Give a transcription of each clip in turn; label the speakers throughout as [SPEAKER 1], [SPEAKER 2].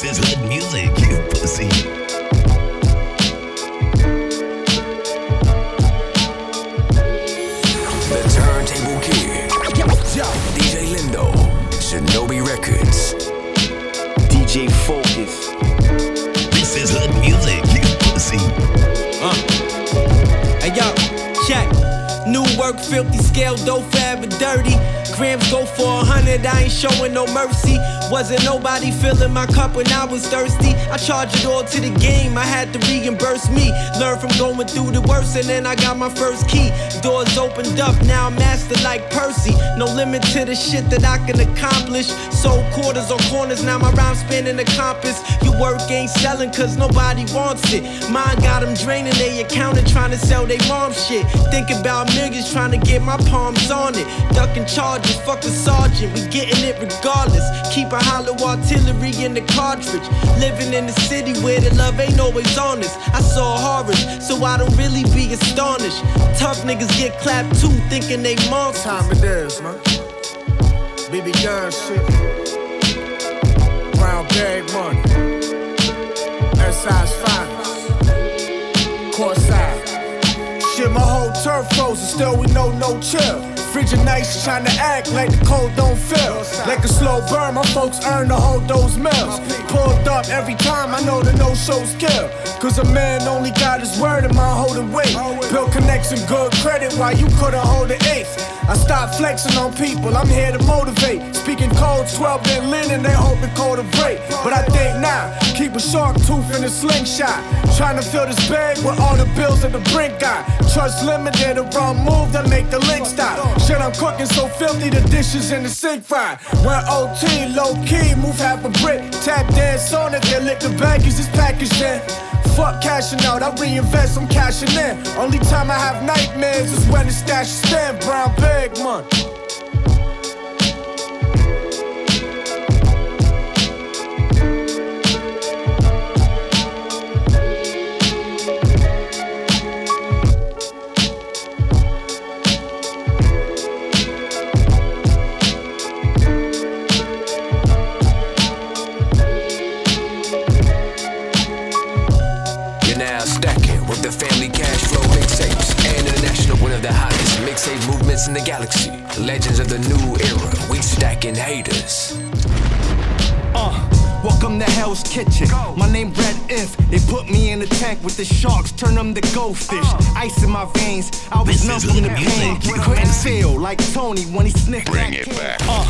[SPEAKER 1] This is hood music, you pussy.
[SPEAKER 2] The Turntable Kid. DJ Lindo. Shinobi Recordz.
[SPEAKER 3] DJ Focuz.
[SPEAKER 1] This is hood music, you pussy.
[SPEAKER 4] Hey yo, check. New work, filthy scale, dough forever dirty. Grams go for a hundred, I ain't showing no mercy. Wasn't nobody filling my cup when I was thirsty. I charged it all to the game, I had to reimburse me. Learn from going through the worst, and then I got my first key. Doors opened up, now I'm master like Percy. No limit to the shit that I can accomplish. Sold quarters on corners, now my rhyme spinning the compass. Your work ain't selling, cause nobody wants it. Mine got them draining they accountant trying to sell they mom shit. Think about millions trying to get my palms on it. Ducking charges, fuck the sergeant, we getting it regardless. Keep a hollow artillery in the cartridge. Living in the city where the love ain't always honest. I saw horrors, so I don't really be astonished. Tough niggas get clapped too, thinking they monsters.
[SPEAKER 5] time it is, man. BB gun shit. Brown bag money. S-size finest. Court side. Shit, my whole turf frozen, still we know no chill. Frigid nights trying to act like the cold don't feel. Like a slow burn, my folks earn to hold those mills. Pulled up every time, I know the no shows kill. Cause a man only got his word and my holding weight. Build connection, good credit while you couldn't hold an eighth. I stopped flexing on people, I'm here to motivate. Speaking cold, 12 in linen, they cold to break. But I think now, keep a shark tooth in a slingshot. Trying to fill this bag with all the bills that the brink got. Trust limited, a wrong move that make the link stop. Shit, I'm cooking so filthy, the dishes in the sink fry. When OT, low key, move half a brick. Tap dance on it, then lick the baggies, it's packaged in. Fuck cashing out, I reinvest, I'm cashing in. Only time I have nightmares is when the stash is thin. Brown bag money.
[SPEAKER 2] Mixtape in the galaxy. Legends of the new era. We stacking haters.
[SPEAKER 6] Uh, welcome to Hell's Kitchen. My name Red If. They put me in the tank with the sharks, turn them to goldfish. Ice in my veins. I was
[SPEAKER 1] This
[SPEAKER 6] numb from the
[SPEAKER 1] hood
[SPEAKER 6] pain.
[SPEAKER 1] music.
[SPEAKER 6] Couldn't feel like Tony when he sniffed
[SPEAKER 1] Bring
[SPEAKER 6] that
[SPEAKER 1] it
[SPEAKER 6] cane.
[SPEAKER 1] back.
[SPEAKER 6] Uh,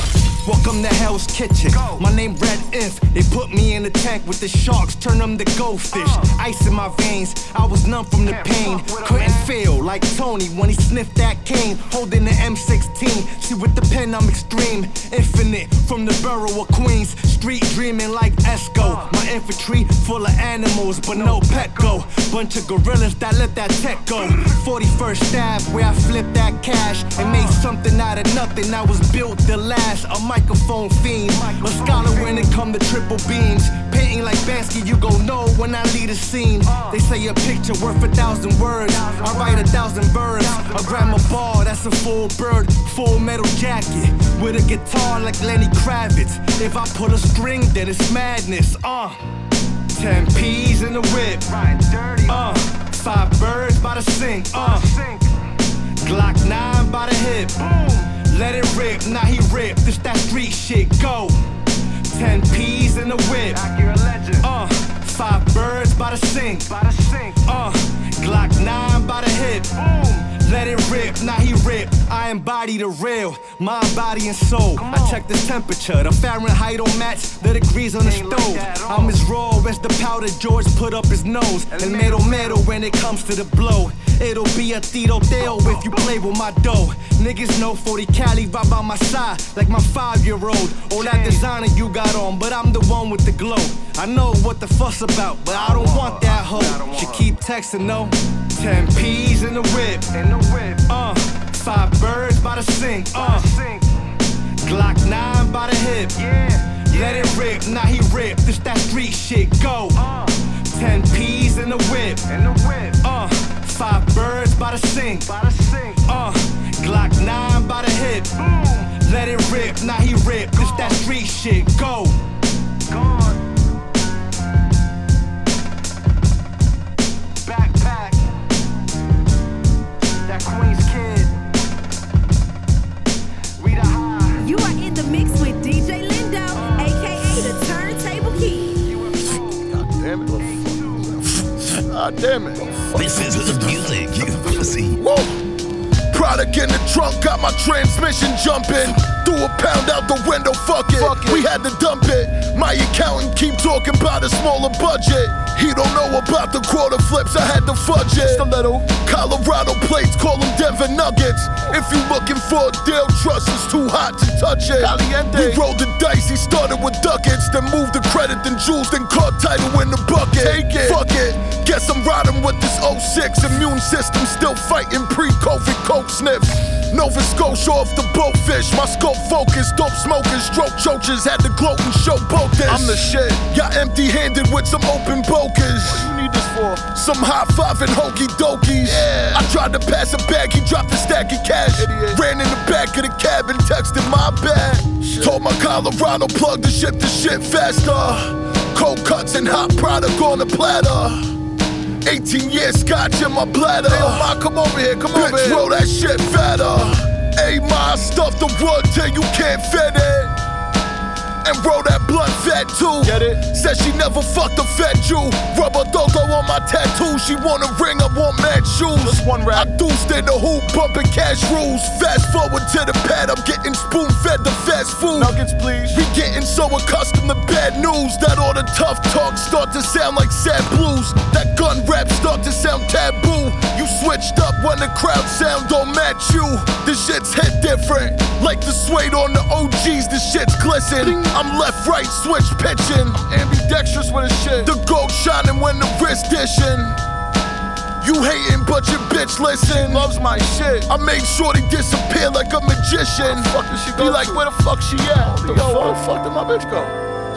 [SPEAKER 6] welcome to Hell's Kitchen. My name Red If. They put me in the tank with the sharks, turn them to goldfish. Ice in my veins. I was numb from the pain. Couldn't feel like Tony when he sniffed that cane. Holding the M16. See with the pen I'm extreme. Infinite from the borough of Queens. Street dreaming like Esco. My infantry full of animals, but no pet go. Bunch of gorillas that let that tech go. 41st stab where I flipped that cash and made something out of nothing. I was built to last. A microphone fiend. A scholar when it come to triple beams. Painting like Banksy, you gon' know when I lead a scene. They say a picture worth a thousand words. I write a thousand verbs. I grab my ball, that's a full bird, full metal jacket. With a guitar like Lenny Kravitz. If I pull a string, then it's madness. Uh. Ten peas in the whip. Uh. Five birds by the sink. Uh. Glock 9 by the hip. Let it rip, now he rip. This that street shit, go. Ten peas in the whip. Uh, five birds by the sink. Uh, Glock 9 by the hip. Let it rip, now he rip. I embody the real, mind, body, and soul. I check the temperature, the Fahrenheit don't match the degrees on the stove. I'm as raw as the powder George put up his nose. And metal metal when it comes to the blow. It'll be a Tito Dale if you play with my dough. Niggas know 40 Cali right by my side, like my five year old. All that designer you got on, but I'm the one with the glow. I know what the fuss about, but I don't want that hoe. She keep texting, no. Ten peas in the whip. Uh, five birds by the sink. Uh, Glock 9 by the hip. Yeah. Let it rip, now he rip. This that street shit, go. Ten peas in the whip. In the whip. Uh, five birds by the sink. By the sink. Uh, Glock nine by the hip. Boom. Let it rip, now he rip. It's that street shit. Go. Gone. Backpack. That Queen's kid.
[SPEAKER 7] God damn it.
[SPEAKER 1] This is the music, you pussy.
[SPEAKER 7] Whoa. Product in the trunk, got my transmission jumping. Threw a pound out the window, fuck it. We had to dump it. My accountant keep talking about a smaller budget. He don't know about the quarter flips, I had to fudge it. Colorado plates, call them Denver Nuggets. If you looking for a deal, trust it's too hot to touch it. We rolled the dice, he started with ducats, then moved the credit, then jewels, then caught title in the bucket. Take it. Fuck it. Guess I'm riding with this 06 immune system, still fighting pre-COVID coke sniffs. Nova Scotia off the boatfish, my scope focused, dope smokers, stroke chokers, had to gloat and show both this. I'm the shit, got empty-handed with some open What you need this for? Some high five and hokey dokies. Yeah. I tried to pass a bag, he dropped a stack of cash. Ran in the back of the cab and texted my bag. Told my Colorado plug to ship the shit faster. Cold cuts and hot product on the platter. 18 years scotch in my bladder. Hey, ma, come over here, come Bitch, over here. roll that shit fatter. Hey, ma, stuff the wood till you can't fit it. And roll that blunt fed too. Get it? Said she never fucked a fat Jew. Rubber dodo on my tattoo. She want a ring, I want mad shoes. Just one rap. I deuced in the hoop, bumping cash rules. Fast forward to the pad, I'm getting spoon fed the fast food. Nuggets, please. We getting so accustomed to bad news that all the tough talk start to sound like sad blues. That gun rap start to sound taboo. You switched up when the crowd sound don't match you. This shit's hit different. Like the suede on the OGs, this shit's glisten. I'm left, right, switch pitching. Ambidextrous with a shit. The gold shining when the wrist dishing. You hating, but your bitch listen. Loves my shit. I made sure they disappear like a magician. Where the fuck did she go? Be like, where the fuck she at? Yo, where the fuck did my bitch go?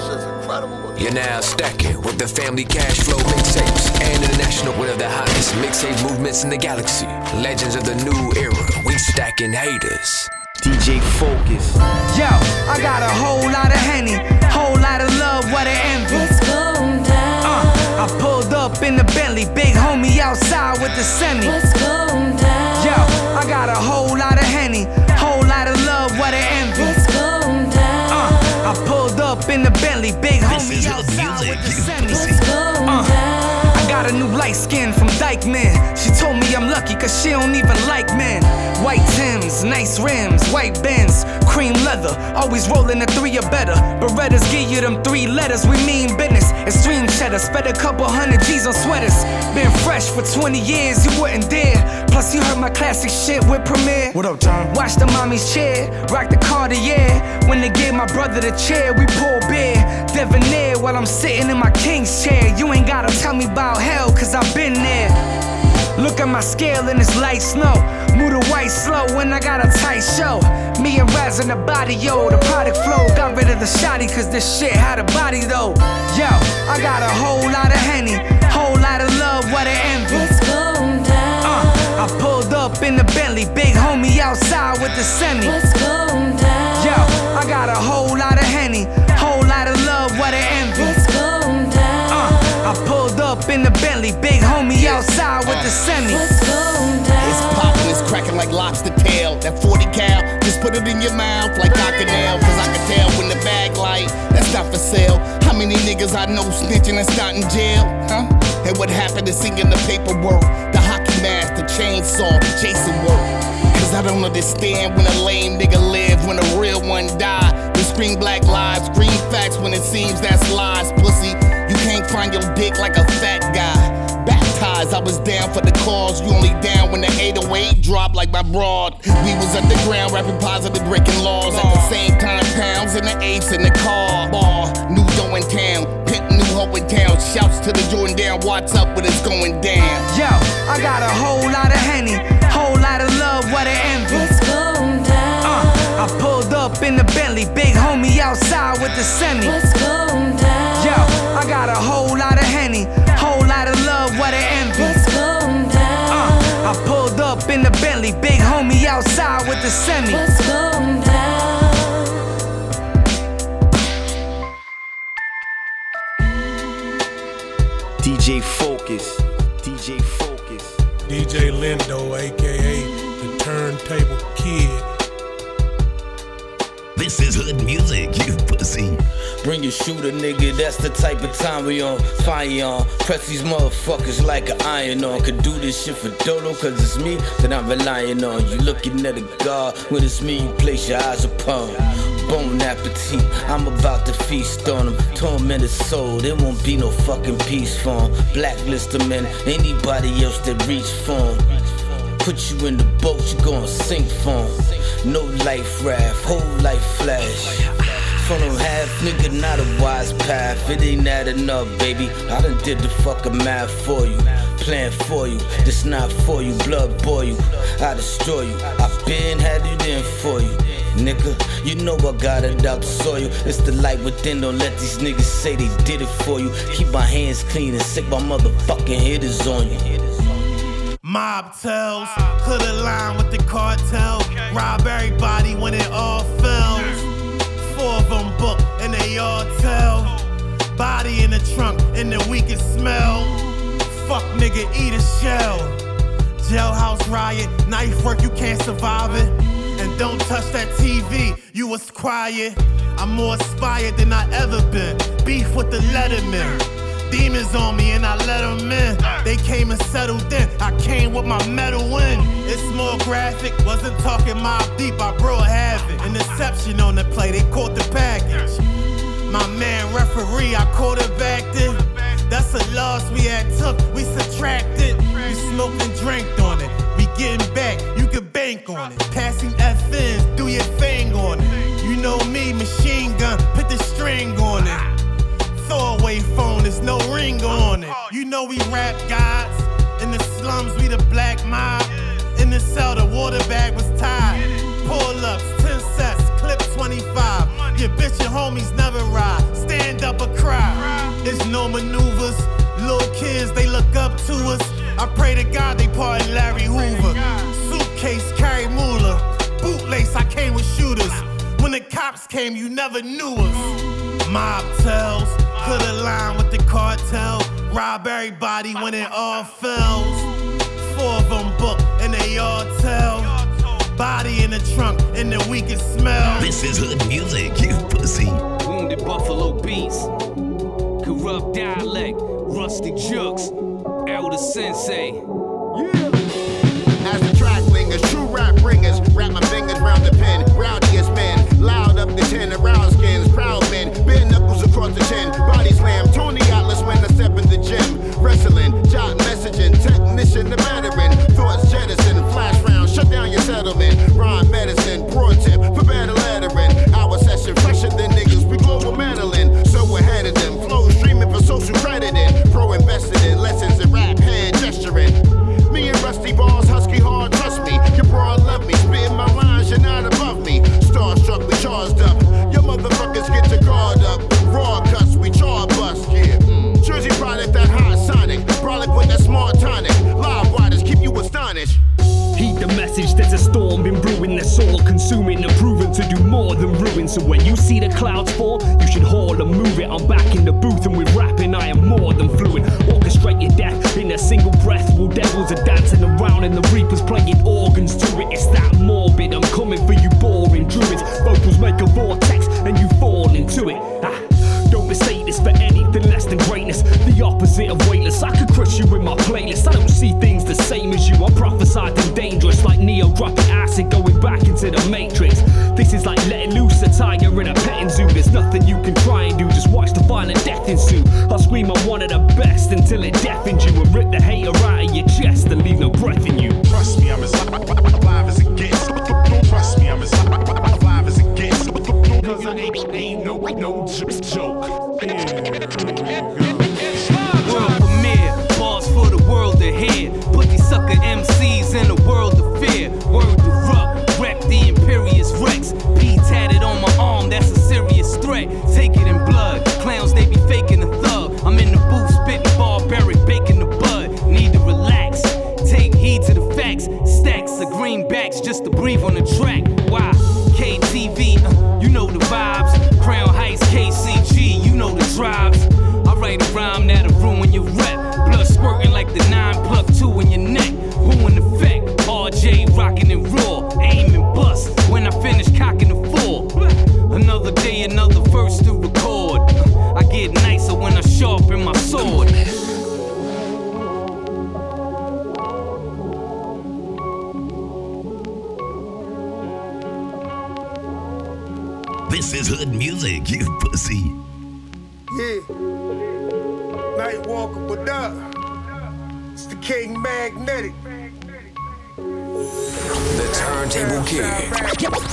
[SPEAKER 7] Shit's incredible.
[SPEAKER 2] You're now stacking with the family cash flow mixtapes and international one of the hottest mixtape movements in the galaxy. Legends of the new era. We stacking haters.
[SPEAKER 3] DJ Focuz.
[SPEAKER 8] Yo, I got a whole lot of henny, whole lot of love, what an envy.
[SPEAKER 9] Let's go down.
[SPEAKER 8] Uh, I pulled up in the Bentley, big homie outside with the semi.
[SPEAKER 9] Let's go down.
[SPEAKER 8] Yo, I got a whole lot of henny, whole lot of love, what an envy.
[SPEAKER 9] Let's go down.
[SPEAKER 8] Uh, I pulled up in the Bentley, big homie outside got a new light skin from Dyckman. She told me I'm lucky cause she don't even like men. White Tims, nice rims, white Benz, cream leather. Always rolling a three or better. Berettas give you them three letters. We mean business. Extreme cheddar. Spent a couple hundred G's on sweaters. Been fresh for 20 years, you wouldn't dare. Plus, you heard my classic shit with Premier.
[SPEAKER 10] What up, John?
[SPEAKER 8] Watch the mommy's chair, rock the Cartier. When they gave my brother the chair, we pour beer. Debonair while I'm sitting in my king's chair. You ain't gotta tell me about hell, cause I've been there. Look at my scale and it's light snow. Move the white slow when I got a tight show. Me and Raz in the body, yo. The product flow. Got rid of the shotty, cause this shit had a body though. Yo, I got a whole lot of henny, whole lot of love, what an envy. I pulled up in the Bentley, big homie outside with the semi.
[SPEAKER 9] Let's go down.
[SPEAKER 8] Yo, I got a whole lot of henny, whole lot of love, what an envy.
[SPEAKER 9] Let's go down.
[SPEAKER 8] Uh, I pulled up in the Bentley, big homie outside with the semi.
[SPEAKER 9] Let's go down.
[SPEAKER 11] It's popping, it's cracking like lobster tail. That 40 cal, just put it in your mouth like Cockinelle. Cause I can tell when the bag light, that's not for sale. How many niggas I know snitching and not in jail? Huh? And what happened to singing the paperwork? The hockey mask, the chainsaw, Jason work. Cause I don't understand when a lame nigga live, when a real one die. We scream black lives, scream facts when it seems that's lies, pussy. You can't find your dick like a fat guy. Baptized, I was down for the cause. You only down when the 808 dropped like my broad. We was underground rapping positive, breaking laws. At the same time, pounds in the ace in the car. Bar, new dough in town. Pimp new hoe. Shouts to the Jordan down. What's up when it's going down?
[SPEAKER 8] Yo, I got a whole lot of henny, whole lot of love, what an envy.
[SPEAKER 9] Let's go down.
[SPEAKER 8] Uh, I pulled up in the Bentley, big homie outside with the semi.
[SPEAKER 9] Let's go down.
[SPEAKER 8] Yo, I got a whole lot of henny, whole lot of love, what an envy.
[SPEAKER 9] Let's go down.
[SPEAKER 8] Uh, I pulled up in the Bentley, big homie outside with the semi.
[SPEAKER 9] Let's go down.
[SPEAKER 3] DJ Focuz. DJ Focuz.
[SPEAKER 12] DJ Lindo, aka the Turntable Kid.
[SPEAKER 1] This is hood music, you pussy.
[SPEAKER 13] Bring your shooter, nigga, that's the type of time we on. Fire on, press these motherfuckers like an iron on. Could do this shit for Dodo, cause it's me that I'm relying on. You looking at a god, when it's me, you place your eyes upon. Bon appetit, I'm about to feast on them. Tormented soul, there won't be no fucking peace for 'em. Blacklist them and anybody else that reach for 'em. Put you in the boat, you gon' sink for 'em. No life raft, whole life flash. Them half nigga, not a wise path. It ain't that enough, baby. I done did the fucking math for you. Plan for you, this not for you. Blood boil you, I destroy you. I been had it in for you. Nigga, you know I got it out the soil. It's the light within, don't let these niggas say they did it for you. Keep my hands clean and sick my motherfucking hitters on you.
[SPEAKER 14] Mob tells, could align with the cartel. Rob everybody when it all fails. Four of them book and they all tell. Body in the trunk and the weakest smell. Fuck nigga, eat a shell. Jailhouse riot, knife work, you can't survive it. And don't touch that TV, you was quiet. I'm more inspired than I ever been. Beef with the letterman. Demons on me and I let them in. They came and settled in. I came with my metal in. It's more graphic. Wasn't talking Mobb Deep. I brought havoc. An exception on the play. They caught the package. My man referee, I quarterbacked it. That's a loss we had took. We subtracted. We smoked and drank on it. We getting back. You can bank on it. Passing FNs, do your thing on it. You know me, machine gun. Put the string on it. Throwaway phone, there's no ring on it. You know we rap gods. In the slums, we the black mob. In the cell, the water bag was tied. Pull ups, 10 sets, clip 25. Your bitch and homies never ride. Stand up or cry. There's no maneuvers. Little kids, they look up to us. I pray to God they pardon Larry Hoover. Suitcase carry moolah. Bootlace, I came with shooters. When the cops came, you never knew us. Mob tells, could align with the cartel. Rob everybody when it all fails. Four of them book and they all tell. Body in the trunk and the weakest smell.
[SPEAKER 1] This is hood music, you pussy.
[SPEAKER 15] Wounded Buffalo Beats, Corrupt Dialect, Rusty Jukes, Elder Sensei.
[SPEAKER 11] As the track lingers, true rap bringers, wrap my fingers round the pen. Rowdiest men, loud up the ten, aroused skins, your
[SPEAKER 16] when you see the clouds fall, you should haul and move it. I'm back in the booth and with rapping, I am more than fluent. Orchestrate your death in a single breath while devils are dancing around and the reapers playing organs to it. It's that morbid, I'm coming for you, boring druids. Vocals make a vortex and you fall into it. Ah. Don't mistake this for anything less than greatness. The opposite of weightless. I could crush you with my playlist. I don't see things the same as you. I prophesied them dangerous, like Neo dropping acid, going back into the matrix. This is like tiger in a petting zoo. There's nothing you can try and do. Just watch the violent death ensue. I'll scream I'm one of the best until it deafens you and rip the hater out of your chest and leave no breath in you.
[SPEAKER 17] Trust me, I'm as live as it gets. Trust me, I'm as live as it gets. Cause I ain't, ain't no, no joke.
[SPEAKER 15] World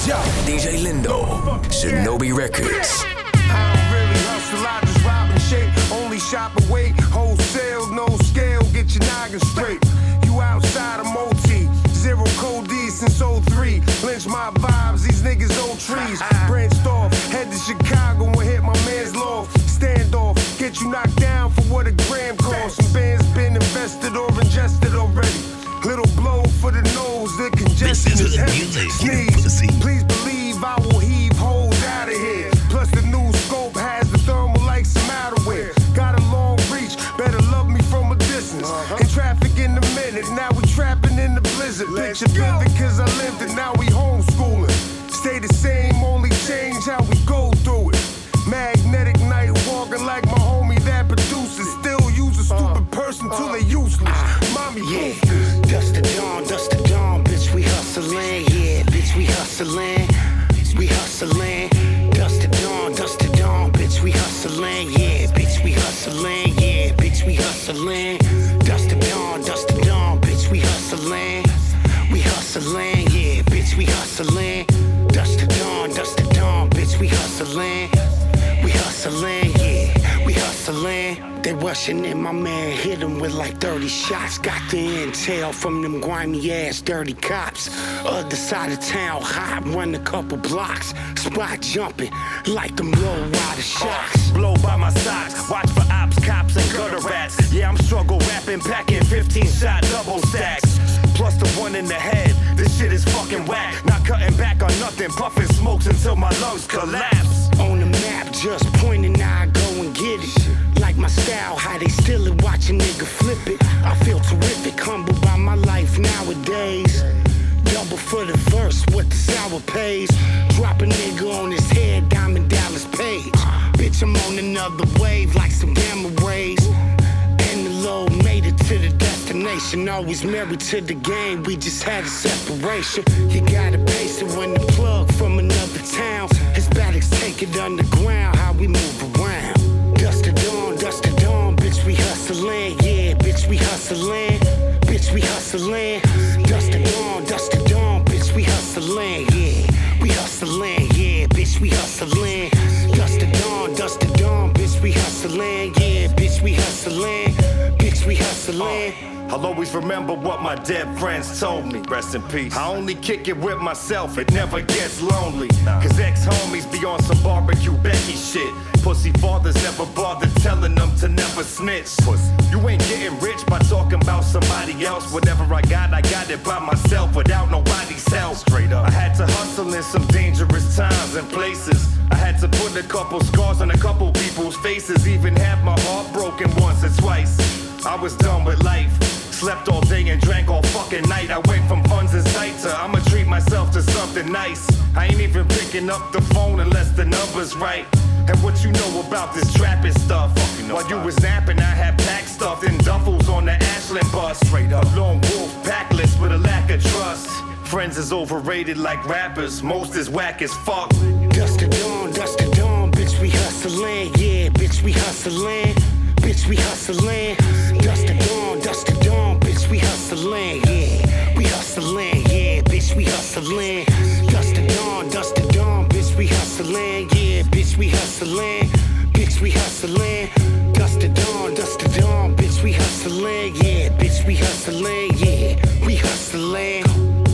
[SPEAKER 2] DJ Lindo. Shinobi Recordz.
[SPEAKER 18] I don't really hustle, I just rob and. Only shop away, wholesale, no scale, get your noggin straight. You outside of multi, zero code D since 03. Lynch my vibes, these niggas old trees. Branched off, head to Chicago and hit my man's loft. Stand off, get you knocked down for what a gram bands been invested or ingested already. Little blow for the nose, the congestion
[SPEAKER 1] This is
[SPEAKER 18] is heavy. Sneeze.
[SPEAKER 19] Hustling. They rushing in, my man hit him with like 30 shots. Got the intel from them grimy ass dirty cops. Other side of town, hot, run a couple blocks. Spot jumping like them low rider shots.
[SPEAKER 20] Blow by my socks, watch for ops, cops, and gutter rats. Yeah, I'm struggle rapping, packing 15 shot double stacks. Plus the one in the head, this shit is fucking whack. Not cutting back on nothing, puffing smokes until my lungs collapse.
[SPEAKER 19] On the map, just pointing, now I go and get it. My style, how they still it, watch a nigga flip it. I feel terrific, humbled by my life nowadays. Double for the verse, what the sour pays. Drop a nigga on his head, Diamond Dallas Page. Bitch, I'm on another wave like some gamma rays. And the low made it to the destination. Always married to the game, we just had a separation. You gotta pace it when the plug from another town. Hispanics take it underground, how we move around. Dust to dawn, dust to dawn, bitch, we hustling. Yeah, bitch, we hustling. Bitch, we hustling. Dust to dawn, dust to dawn, bitch, we hustling. Yeah, we hustling. Yeah, bitch, we hustling. Dust to dawn, dust to dawn, bitch, we hustling. Yeah, bitch, we hustling. Hustling.
[SPEAKER 20] I'll always remember what my dead friends told me. Rest in peace. I only kick it with myself, it never gets lonely. Cause ex homies be on some barbecue Becky shit. Pussy fathers never bother telling them to never snitch. You ain't getting rich by talking about somebody else. Whatever I got, I got it by myself without nobody's help. Straight up. I had to hustle in some dangerous times and places. I had to put a couple scars on a couple people's faces. Even had my heart broken once or twice. I was done with life. Slept all day and drank all fucking night. I went from funds in sight to I'ma treat myself to something nice. I ain't even picking up the phone unless the number's right. And what you know about this trapping stuff? While you was napping, I had packed stuff in duffels on the Ashland bus. Straight up. A lone wolf backlist with a lack of trust. Friends is overrated like rappers. Most is whack as fuck.
[SPEAKER 19] Dust to dawn, dust to dawn, bitch, we hustling. Yeah, bitch, we hustling. Bitch, we hustling. Dust to dawn, dust to dawn, bitch, we hustling. Yeah, we hustling. Yeah, bitch, we hustling. Dust to dawn, dust to dawn, bitch, we hustling. Yeah, bitch, we hustling. Bitch, we hustling. Dust to dawn, dust to dawn, bitch, we hustling. Yeah, bitch, we hustling. Yeah, we hustling.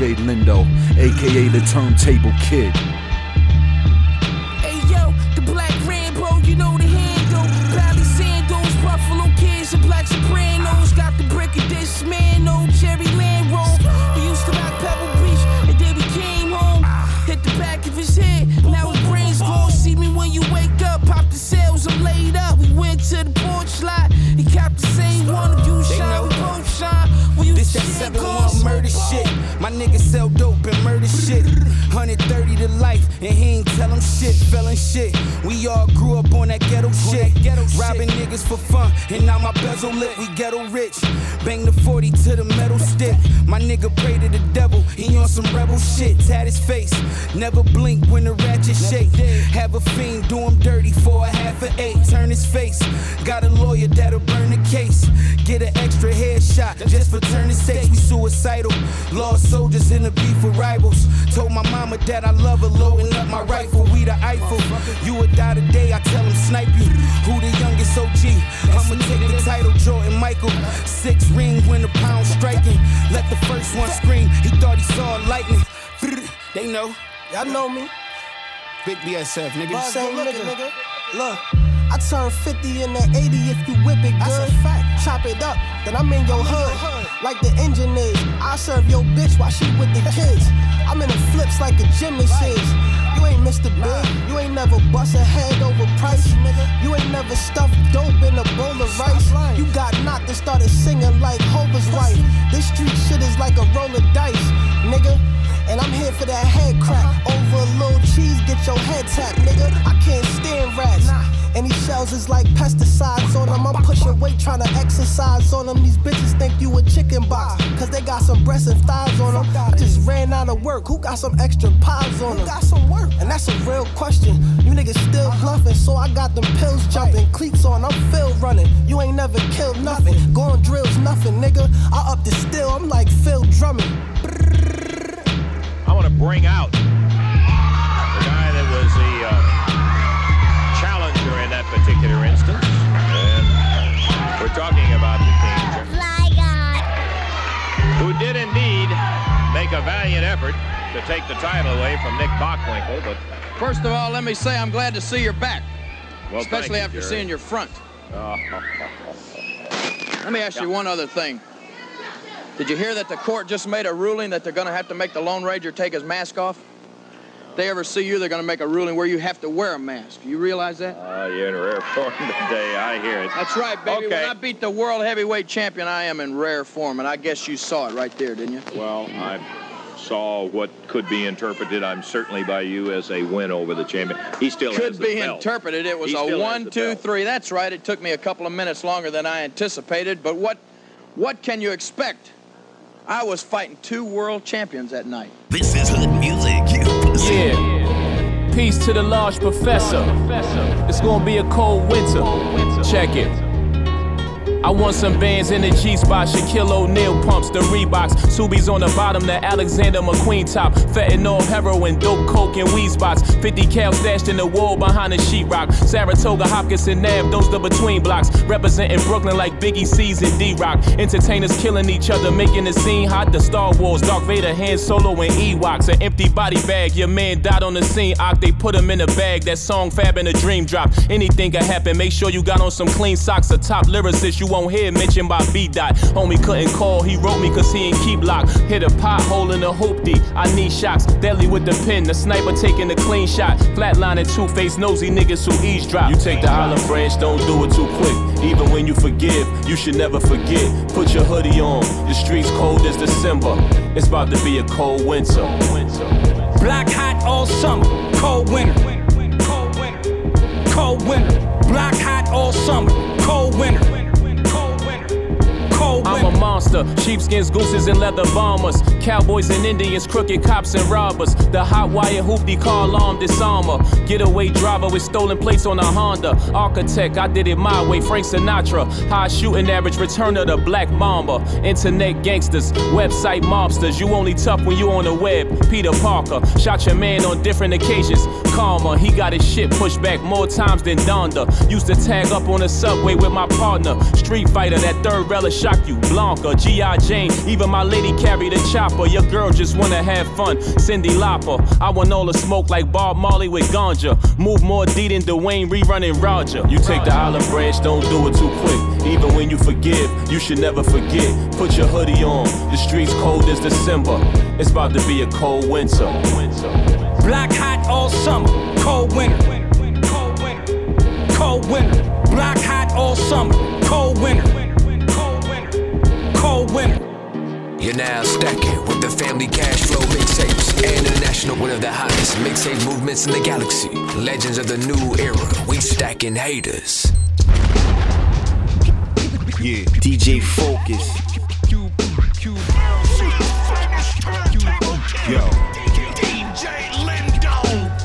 [SPEAKER 16] DJ Lindo, aka the Turntable Kid.
[SPEAKER 3] Niggas sell dope and murder shit. 130 to life, and he ain't tell him shit, felon shit. We all grew up on that ghetto shit. Ghetto Robbing niggas for fun, and now my bezel lit, we ghetto rich. Bang the 40 to the metal stick. My nigga pray to the devil, he on some rebel shit. Tat his face, never blink when the ratchet shake. Have a fiend do him dirty for a half an eight. Turn his face, got a lawyer that'll burn the case. Get an extra headshot just for turning stakes. We suicidal, lost soldiers in the beef with rivals. Told my mama that I love her, loading up my rifle. We the Eiffel. You would die today, I tell him snipe you. Who the youngest OG? I'ma take the title, Jordan Michael. Six rings when the pound striking. Let the first one scream. He thought he saw lightning. They know.
[SPEAKER 21] Y'all know me.
[SPEAKER 3] Big BSF, nigga.
[SPEAKER 21] Same nigga. Look. I turn 50 in the 80 if you whip it good. That's a fact. Chop it up, then I'm in your hood. Like the engine is. I serve your bitch while she with the kids. I'm in the flips like a gymnast is. You ain't Mr. Big. You ain't never bust a head over price. You ain't never stuffed dope in a bowl of rice. You got knocked and started singing like Hova's wife. This street shit is like a roll of dice, nigga. And I'm here for that head crack. Over a little cheese, get your head tapped, nigga. I can't stand rats. And these shells is like pesticides on them. I'm pushing weight, trying to exercise on them. These bitches think you a chicken box. Cause they got some breasts and thighs on them. I just ran out of work. Who got some extra pies on them? got some work? And that's a real question. You niggas still bluffing, so I got them pills jumping. Cleats on, I'm Phil running. You ain't never killed nothing. Going drills, nothing, nigga. I up the still, I'm like Phil drumming.
[SPEAKER 22] I want to bring out we're talking about the King, who did indeed make a valiant effort to take the title away from Nick Bockwinkel, but
[SPEAKER 23] First of all, let me say I'm glad to see you're back,
[SPEAKER 22] well,
[SPEAKER 23] especially
[SPEAKER 22] you,
[SPEAKER 23] after
[SPEAKER 22] Jerry.
[SPEAKER 23] seeing your front.
[SPEAKER 22] Oh,
[SPEAKER 23] Let me ask you one other thing. Did you hear that the court just made a ruling that they're going to have to make the Lone Ranger take his mask off? If they ever see you, they're going to make a ruling where you have to wear a mask. You realize that?
[SPEAKER 22] Ah, you're in rare form today. I hear it.
[SPEAKER 23] That's right, baby.
[SPEAKER 22] Okay.
[SPEAKER 23] When I beat the world heavyweight champion, I am in rare form, and I guess you saw it right there, didn't you?
[SPEAKER 22] Well, I saw what could be interpreted, I'm certainly by you, as a win over the champion. He still
[SPEAKER 23] Could
[SPEAKER 22] has the
[SPEAKER 23] be
[SPEAKER 22] belt.
[SPEAKER 23] interpreted. It was a
[SPEAKER 22] still has
[SPEAKER 23] one, two,
[SPEAKER 22] belt.
[SPEAKER 23] three. That's right. It took me a couple of minutes longer than I anticipated, but what, what can you expect? I was fighting two world champions that night.
[SPEAKER 1] This is hood music,
[SPEAKER 24] Yeah. Peace to the large professor. It's gonna be a cold winter. Check it. I want some bands in the G spot, Shaquille O'Neal pumps, the Reeboks, Subies on the bottom, the Alexander McQueen top, fentanyl, heroin, dope, coke, and weed spots. 50 cal stashed in the wall behind the sheetrock. Saratoga, Hopkins, and Nav, those the between blocks. Representing Brooklyn like Biggie C's and D Rock. Entertainers killing each other, making the scene hot. The Star Wars, Dark Vader, Han Solo, and Ewoks. An empty body bag, your man died on the scene. Ock, they put him in a bag. That song Fab in a dream drop. Anything can happen, make sure you got on some clean socks. A top lyricist, you won't hear mentioned by B Dot. Homie couldn't call, he wrote me cause he ain't keep lock. Hit a pothole in the hoopty. I need shots. Deadly with the pin, the sniper taking a clean shot. Flatlining two faced nosy niggas who eavesdrop. You take the olive branch, don't do it too quick. Even when you forgive, you should never forget. Put your hoodie on, the streets cold as December. It's about to be a cold winter.
[SPEAKER 8] Black hot all summer, cold winter. Cold winter. Cold winter. Black hot all summer, cold winter.
[SPEAKER 24] I'm a monster. Sheepskins, gooses, and leather bombers. Cowboys and Indians, crooked cops and robbers. The hot wire hoopty car alarm disarmer. Getaway driver with stolen plates on a Honda. Architect, I did it my way. Frank Sinatra. High shooting average, return of the black mamba. Internet gangsters, website mobsters. You only tough when you on the web. Peter Parker shot your man on different occasions. Karma, he got his shit pushed back more times than Donda. Used to tag up on the subway with my partner. Street fighter, that third relic shock you. Blanka, G.I. Jane, even my lady carried a chopper. Your girl just wanna have fun. Cyndi Lauper, I want all the smoke like Bob Marley with ganja. Move more D than Dwayne rerunning Roger. You take the olive branch, don't do it too quick. Even when you forgive, you should never forget. Put your hoodie on, the streets cold as December. It's about to be a cold winter.
[SPEAKER 8] Black hot all summer, cold winter. Cold winter. Cold winter. Black hot all summer, cold winter.
[SPEAKER 2] You're now stacking with the the family cash flow mixtapes and international one of the hottest mixtape movements in the galaxy. Legends of the new era. We stacking haters.
[SPEAKER 25] Yeah, DJ Focuz. Yo.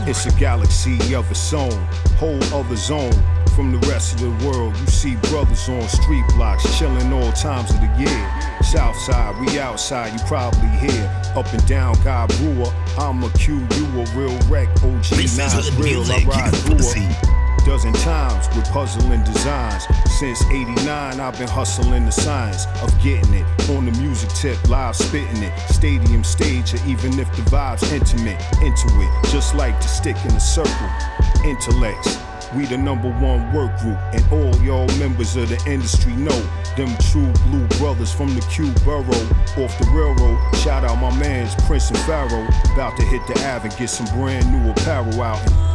[SPEAKER 25] It's a galaxy of its own, whole other zone. From the rest of the world, you see brothers on street blocks chilling all times of the year. Southside, we outside, you probably hear. Up and down, God Brewer. I'm a Q, you a real wreck. OG, Nas real, I ride through a dozen times with puzzling designs. Since 89, I've been hustling the science of getting it. On the music tip, live spitting it. Stadium stage, or even if the vibe's intimate, into it. Just like to stick in a circle. Intellects. We the number one work group, and all y'all members of the industry know them true blue brothers from the Q borough. Off the railroad, shout out my mans Prince and Pharaoh. About to hit the Ave and get some brand new apparel out.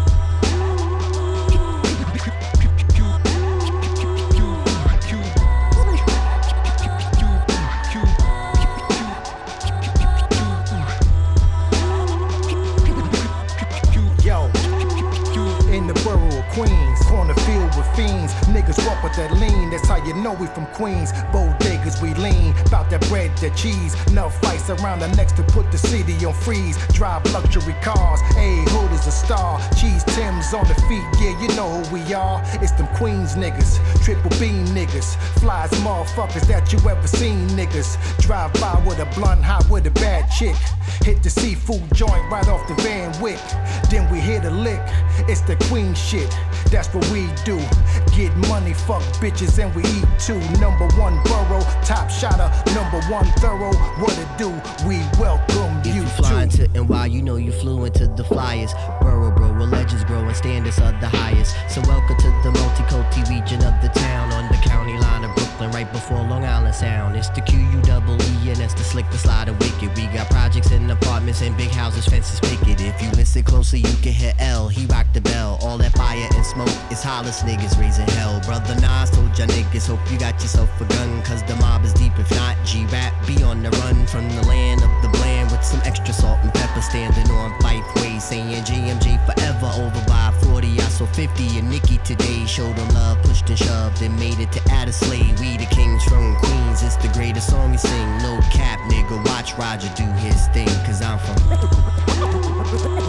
[SPEAKER 26] Fiends. Walk with that lean, that's how you know we from Queens. Bodegas, we lean, bout that bread, that cheese. Enough fights around the necks to put the city on freeze. Drive luxury cars, A hood is a star. Cheese Tim's on the feet, yeah, you know who we are. It's them Queens niggas, triple beam niggas. Flies motherfuckers that you ever seen niggas. Drive by with a blunt, hot with a bad chick. Hit the seafood joint right off the Van Wyck. Then we hit a lick. It's the queen shit. That's what we do. Get money, fuck bitches, and we eat too. Number one borough, top shotter, number one thorough. What it do? We welcome
[SPEAKER 27] If
[SPEAKER 26] you
[SPEAKER 15] uh,
[SPEAKER 27] you fly
[SPEAKER 26] to.
[SPEAKER 27] into NY, you know you flew into the flyers. Borough, bro, where legends grow and standards are the highest. So welcome to the multi-culti region of the town on the county line of Brooklyn, right before Long Island Sound. It's the Q-U double E and that's the slick, the slide, the wicked. We got projects and apartments and big houses, fences picket. If you listen closely, you can hear L. He rocked the bell. All that fire and smoke is hollis niggas raising hell. Brother Nas told ya niggas, hope you got yourself a gun, cause the mob is deep. If not, G-Rap be on the run from the land of the bland with some extra salt and pepper standing on five ways, saying GMG forever over by 40. I saw 50 and Nikki today showed them love, pushed and shoved, and made it to Addersley. We the kings from Queens, it's the greatest song we sing. No cap, nigga, watch Roger do his thing, cause I'm
[SPEAKER 1] This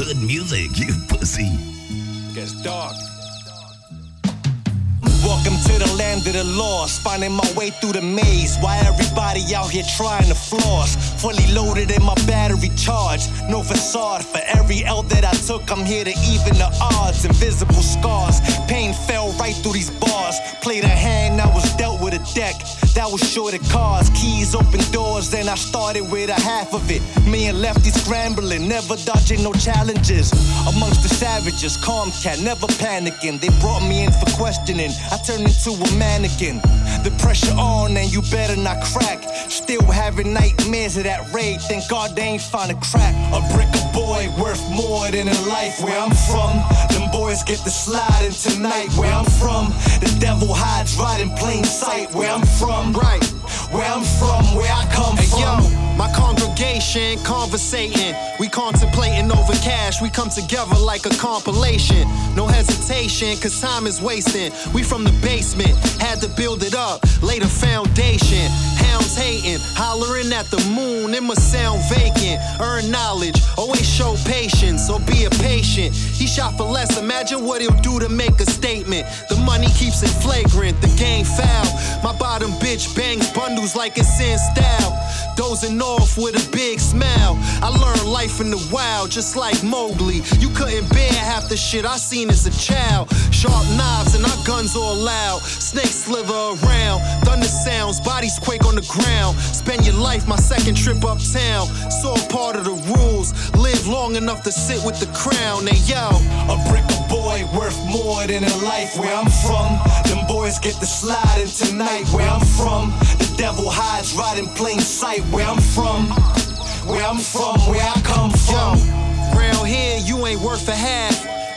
[SPEAKER 1] is hood music, you pussy.
[SPEAKER 6] Gets dark. Welcome to the land of the lost. Finding my way through the maze. Why everybody out here trying to floss? Fully loaded in my battery charge. No facade. For every L that I took, I'm here to even the odds. Invisible scars. Pain fell right through these bars. Played a hand, I was dealt a deck. That was short of cars. Keys open doors, then I started with a half of it. Me and Lefty scrambling, never dodging no challenges. Amongst the savages, calm cat, never panicking. They brought me in for questioning. I turned into a mannequin. The pressure on, and you better not crack. Still having nightmares of that raid. Thank God they ain't find a crack. A brick of boy worth more than a life where I'm from. Them boys get the sliding tonight where I'm from. The devil hides right in plain sight where I'm from. Right. Where I'm from, where I come
[SPEAKER 28] Hey,
[SPEAKER 6] from.
[SPEAKER 28] yo, my congregation conversating. We contemplating over cash. We come together like a compilation. No hesitation, cause time is wasting. We from the basement, had to build it up, lay the foundation. Hounds hating, hollering at the moon, it must sound vacant. Earn knowledge, always show patience, or be a patient. He shot for less, imagine what he'll do to make a statement. The money keeps it flagrant, the game foul. My bottom bitch bangs bundles like it's in style. Dozing off with a big smile. I learned life in the wild, just like Mowgli. You couldn't bear half the shit I seen as a child. sharp knives and our guns all loud. Snakes slither around, thunder sounds, bodies quake on the ground. Spend your life, my second trip uptown. Saw part of the rules. Live long enough to sit with the crown. Hey yo,
[SPEAKER 29] a brick of boy worth more than a life where I'm from. Them boys get the sliding tonight where I'm from. The devil hides right in plain sight where I'm from. Where I'm from, where I come from.
[SPEAKER 28] Yo, round here, you ain't worth a half.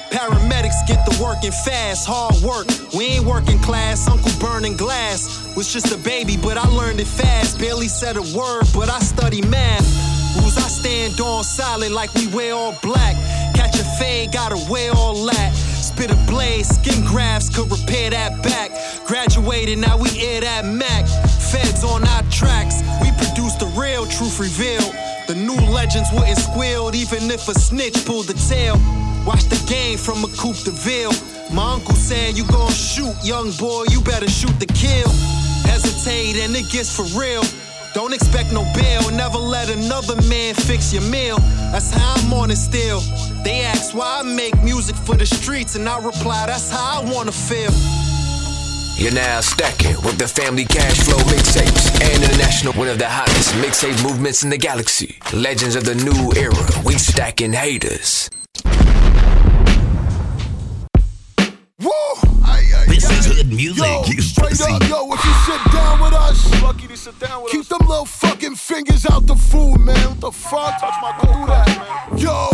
[SPEAKER 28] Paramedics get the working fast, hard work. We ain't working class, Uncle burning glass. Was just a baby, but I learned it fast. Barely said a word, but I study math. Rules I stand on solid like we wear all black. Catch a fade, gotta wear all that. Spit a blade, skin grafts could repair that back. Graduated, now we air that Mac. Feds on our tracks, we produce the real truth revealed. The new legends wouldn't squeal even if a snitch pulled the tail. Watch the game from a coupe de ville. My uncle said, You gon' shoot, young boy, you better shoot the kill. Hesitate and it gets for real. Don't expect no bail, never let another man fix your meal. That's how I'm on it still. They ask why I make music for the streets, and I reply, That's how I wanna feel.
[SPEAKER 2] You're now stacking with the Family Cash Flow mixtapes and international one of the hottest mixtape movements in the galaxy. Legends of the new era. We stacking haters.
[SPEAKER 1] Woo! This is hood music.
[SPEAKER 7] Yo,
[SPEAKER 1] you
[SPEAKER 7] straight
[SPEAKER 1] pussy.
[SPEAKER 7] up, yo, if you sit down with us, lucky to sit down with keep them little fucking fingers out the food, man. What the fuck? Touch my do that. Yo,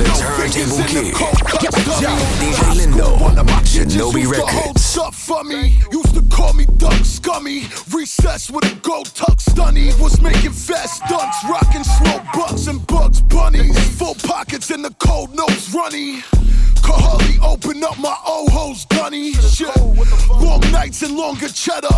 [SPEAKER 2] The Turntable Kid. DJ Lindo. Shinobi Recordz.
[SPEAKER 7] stuff for me. Used to call me Duck Scummy. Recess with a gold tuck stunny. Was making fast stunts, rocking slow bucks and bugs bunnies. Full pockets in the cold nose runny. Could open up my old hoes gunny. Shit. Long nights and longer cheddar.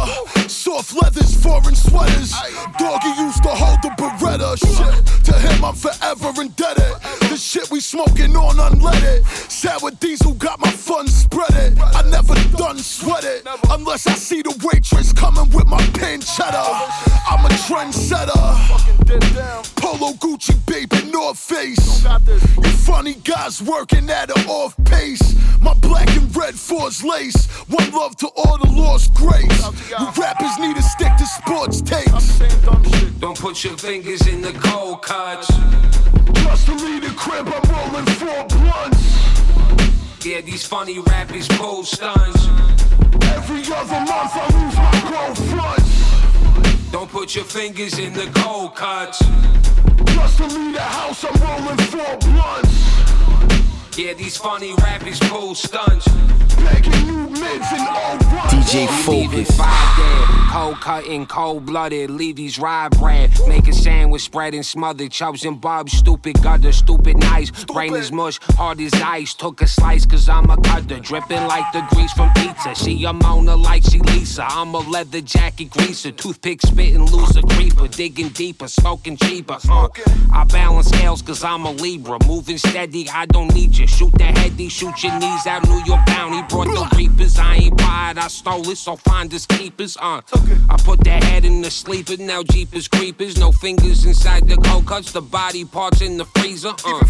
[SPEAKER 7] Soft leathers, foreign sweaters. Doggy used to hold the Beretta. Shit. To him, I'm forever indebted. The shit we smoking on unleaded. Sour diesel got my fun spread it. I never done sweat it. Unless I see the waitress coming with my pancetta. I'm a trendsetter. Polo Gucci, baby, North Face. You funny guys working at an off pace. My black and red force lace. One love to all the lost grace. You rappers need to stick to sports tapes.
[SPEAKER 30] Don't put your fingers in the cold cuts.
[SPEAKER 7] Just to leave the crib, I'm rolling four blunts.
[SPEAKER 30] Yeah, these funny rappers pull stunts.
[SPEAKER 7] Every other month I lose my growth fronts.
[SPEAKER 30] Don't put your fingers in the cold cuts.
[SPEAKER 7] Just to leave the house, I'm rolling four blunts.
[SPEAKER 30] Yeah, these funny rappers pull stunts.
[SPEAKER 7] Begging new mids and old runs.
[SPEAKER 30] DJ Focuz. Cold cutting, cold blooded, leave these rye bread. Make a sandwich, spread and smothered, chops and bubs, stupid gutter, stupid nice. Brain is mush, hard as ice. Took a slice, cause I'm a cutter, dripping like the grease from pizza. She a Mona like she Lisa. I'm a leather jacket greaser, toothpick spitting loose a creeper, digging deeper, smoking cheaper. Uh, I balance scales cause I'm a Libra, moving steady, I don't need you. Shoot the heady, shoot your knees out, New York bounty. Brought the reapers, I ain't buy it, I stole it, so find us keepers. Uh, I put that head in the sleeper, now Jeepers creepers. No fingers inside the cold cuts, the body parts in the freezer. Uh,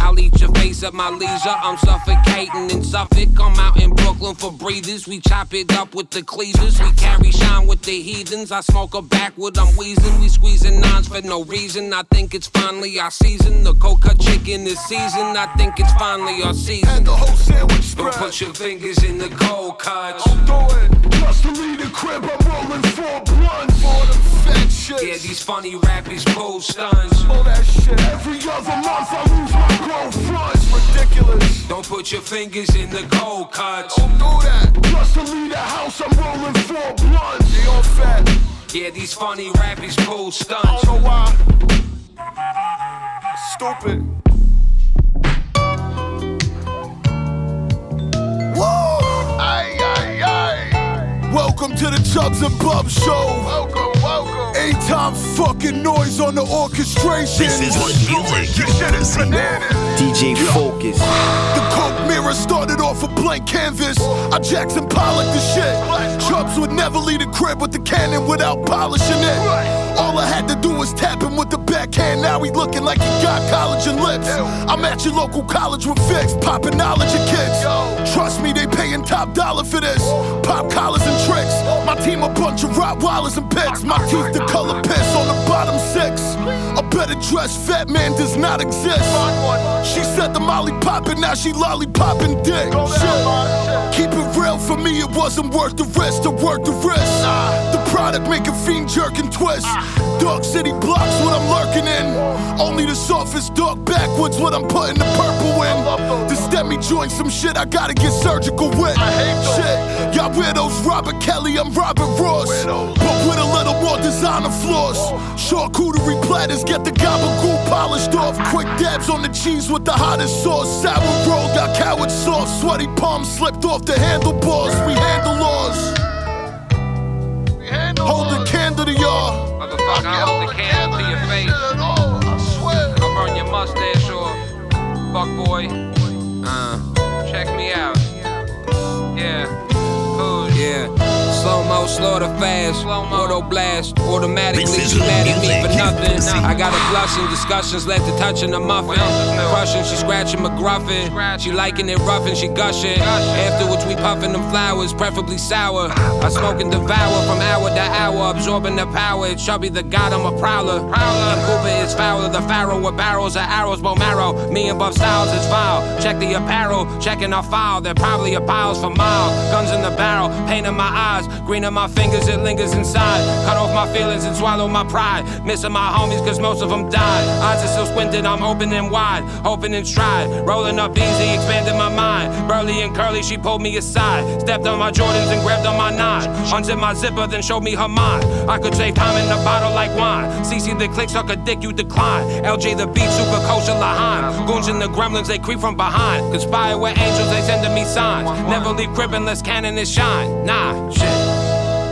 [SPEAKER 30] I'll eat your face at my leisure. I'm suffocating in Suffolk. I'm out in Brooklyn for breathers. We chop it up with the cleavers. We carry shine with the heathens. I smoke a backwood, I'm wheezing. We squeezing nines for no reason. I think it's finally our season. The cold cut chicken is seasoned. I think it's finally our season.
[SPEAKER 7] And the whole sandwich spread.
[SPEAKER 30] Don't put your fingers in the cold cuts.
[SPEAKER 7] I'm doing just to leave the crib, I'm rolling four blunts. For them fat shit.
[SPEAKER 30] Yeah, these funny rappers pull stunts.
[SPEAKER 7] All that shit. Every other month I lose my fronts. Ridiculous.
[SPEAKER 30] Don't put your fingers in the cold cuts.
[SPEAKER 7] Don't do that. Just to leave the house, I'm rolling four blunts. They all fat.
[SPEAKER 30] Yeah, these funny rappers pull
[SPEAKER 7] I
[SPEAKER 30] stunts.
[SPEAKER 7] don't know why. Stupid. Welcome to the Chubbs and Bubs show. Welcome, welcome. Eight time fucking noise on the orchestration.
[SPEAKER 1] This is what music. You
[SPEAKER 7] Shit is bananas.
[SPEAKER 31] DJ Focuz.
[SPEAKER 7] The coke mirror started off a blank canvas. I Jackson Pollock the shit. Chubbs would never leave the crib with the cannon without polishing it. All I had to do was tap him with the backhand, now he looking like he got collagen lips. I'm at your local college with Fix, popping knowledge of kids. Trust me, they paying top dollar for this. Pop collars and tricks. My team a bunch of Rottweilers and pits. My teeth the color A dressed fat man does not exist. She said the molly popping, now she lollipopping dick. Keep it real for me, it wasn't worth the risk to work the risk. The product make a fiend jerk and twist. Dark city blocks what I'm lurking in. Only the softest dark backwoods what I'm putting the purple in. The STEMI joint some shit I gotta get surgical with. I hate shit, y'all weirdos Robert Kelly, I'm Robert Ross. But with a little more designer flaws. Charcuterie platters get the gabagool polished off. Quick dabs on the cheese with the hottest sauce. Sour roll got coward soft, Sweaty palms slipped off the handlebars. We handle laws. Hold the candle to y'all.
[SPEAKER 30] Motherfucker, I hold the candle to your face. I'll burn your mustache off. Fuck boy. Uh, check me out. Yeah. Cool. Yeah. Slow mo, slaughter fast, auto blast, automatically she mad at me for nothing. I got her blushing, discussions led to touching the muffin. Crushing, she scratching McGruffin. She liking it rough and she gushing. Afterwards, we puffing them flowers, preferably sour. I smoke and devour from hour to hour, absorbing the power. It shall be the god, I'm a prowler. And Cooper is fowler, the pharaoh with barrels of arrows, bone marrow. Me and Buff Styles is foul. Check the apparel, checking our file. They're probably a piles for miles. Guns in the barrel, pain in my eyes, green in my fingers, it lingers inside. Cut off my feelings and swallow my pride. Missing my homies, cause most of them died. Eyes are still squinted, I'm opening wide, hoping in stride. Rolling up easy, expanding my mind. Burly and curly, she pulled me aside. Stepped on my Jordans and grabbed on my nine. Unzipped my zipper, then showed me her mind. I could save time in a bottle like wine. CC the click, suck a dick, you decline. LJ the beat, super kosher Laheim. Goons and the gremlins, they creep from behind. Conspire with angels, they sending me signs. Never leave crib unless cannon is shine. Nah, shit.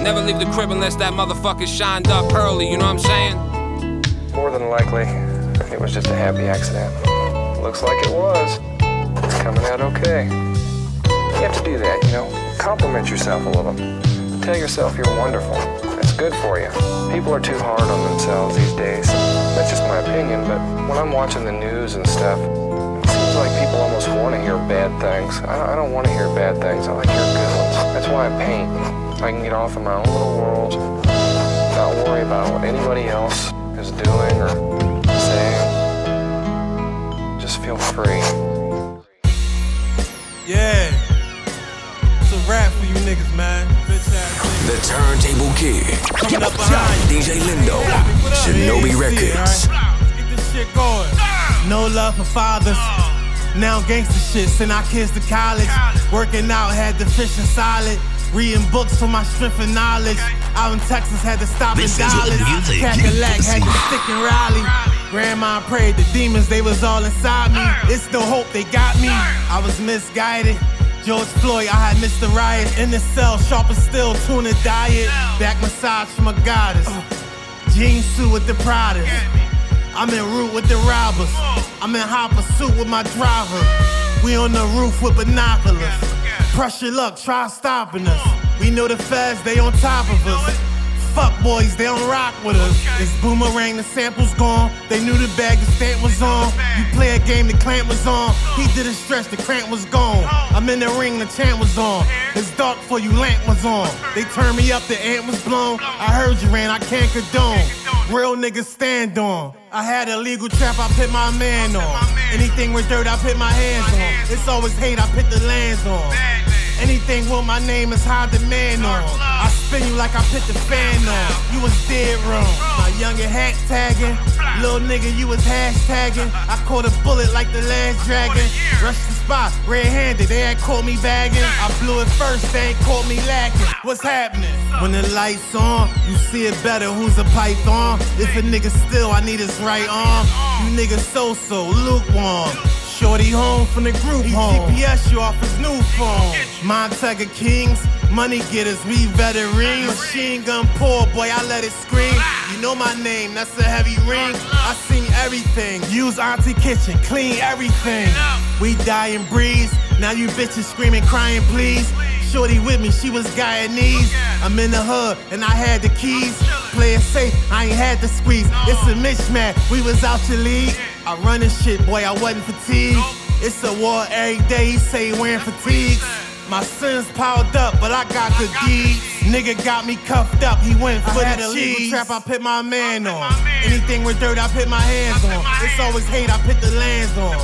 [SPEAKER 30] Never leave the crib unless that motherfucker shined up early, you know what I'm saying?
[SPEAKER 32] More than likely, it was just a happy accident. Looks like it was. It's coming out okay. You have to do that, you know. Compliment yourself a little. Tell yourself you're wonderful. That's good for you. People are too hard on themselves these days. That's just my opinion, but when I'm watching the news and stuff, it seems like people almost want to hear bad things. I I don't want to hear bad things. I like hear good ones. That's why I paint. I can get off in my own little world, not worry about what anybody else is doing or saying. Just feel free.
[SPEAKER 14] Yeah. It's a rap for you niggas, man. Bitch ass
[SPEAKER 2] The Turntable Kid.
[SPEAKER 14] Coming up behind you.
[SPEAKER 2] DJ Lindo. Shinobi Recordz.
[SPEAKER 14] Get this shit going. No love for fathers. Now gangster shit, send our kids to college. Working out, had the fishing solid. Reading books for my strength and knowledge. Out in Texas, had to stop
[SPEAKER 1] This
[SPEAKER 14] in
[SPEAKER 1] is
[SPEAKER 14] dollars.
[SPEAKER 1] hood music, you
[SPEAKER 14] Cadillac, had to stick and rally. Grandma prayed, the demons, they was all inside me. It's no hope, they got me. I was misguided. George Floyd, I had missed the riot. In the cell, sharp as steel, tuna diet. Back massage from a goddess. Jean suit with the Pradas. I'm in route with the robbers. I'm in hot pursuit with my driver. We on the roof with binoculars. Pressure luck, try stopping us. We know the feds, they on top of us. Fuck boys, they don't rock with us. It's boomerang, the sample's gone. They knew the bag, the stamp was on. You play a game, the clamp was on. He did a stretch, the cramp was gone. Oh. I'm in the ring, the champ was on. It's dark for you, lamp was on. They turned me up, the amp was blown. I heard you ran, I can't condone. Real niggas stand on. I had a legal trap, I put my man on. Anything with dirt, I put my hands on. It's always hate, I put the lands on. Anything with my name is high demand on. I spin you like I put the fan on. You was dead wrong. My youngin' hat tagging. Little nigga, you was hashtagging. I caught a bullet like the last dragon. Rushed the spot, red handed. They had caught me bagging. I blew it first, they ain't caught me lacking. What's happening? When the lights on, you see it better. Who's a python? If a nigga still, I need his right arm. You niggas so so lukewarm. Shorty home from the group home. GPS you off his new phone. Montega Kings, money getters, we veterans. Machine gun poor boy, I let it scream. You know my name, that's a heavy ring. I seen everything. Use Auntie Kitchen, clean everything. We die and breeze. Now you bitches screaming, crying, please. Shorty with me, she was Guyanese. I'm in the hood and I had the keys.
[SPEAKER 33] play it safe, I ain't had to squeeze. It's a mismatch, we was out your league. I run this shit, boy, I wasn't fatigued. It's a war every day, he say wearing fatigues. My sins piled up, but I got the deeds. Nigga got me cuffed up, he went for I the cheese. trap, I put my man on. Anything with dirt, I put my hands on. It's always hate, I put the lands on.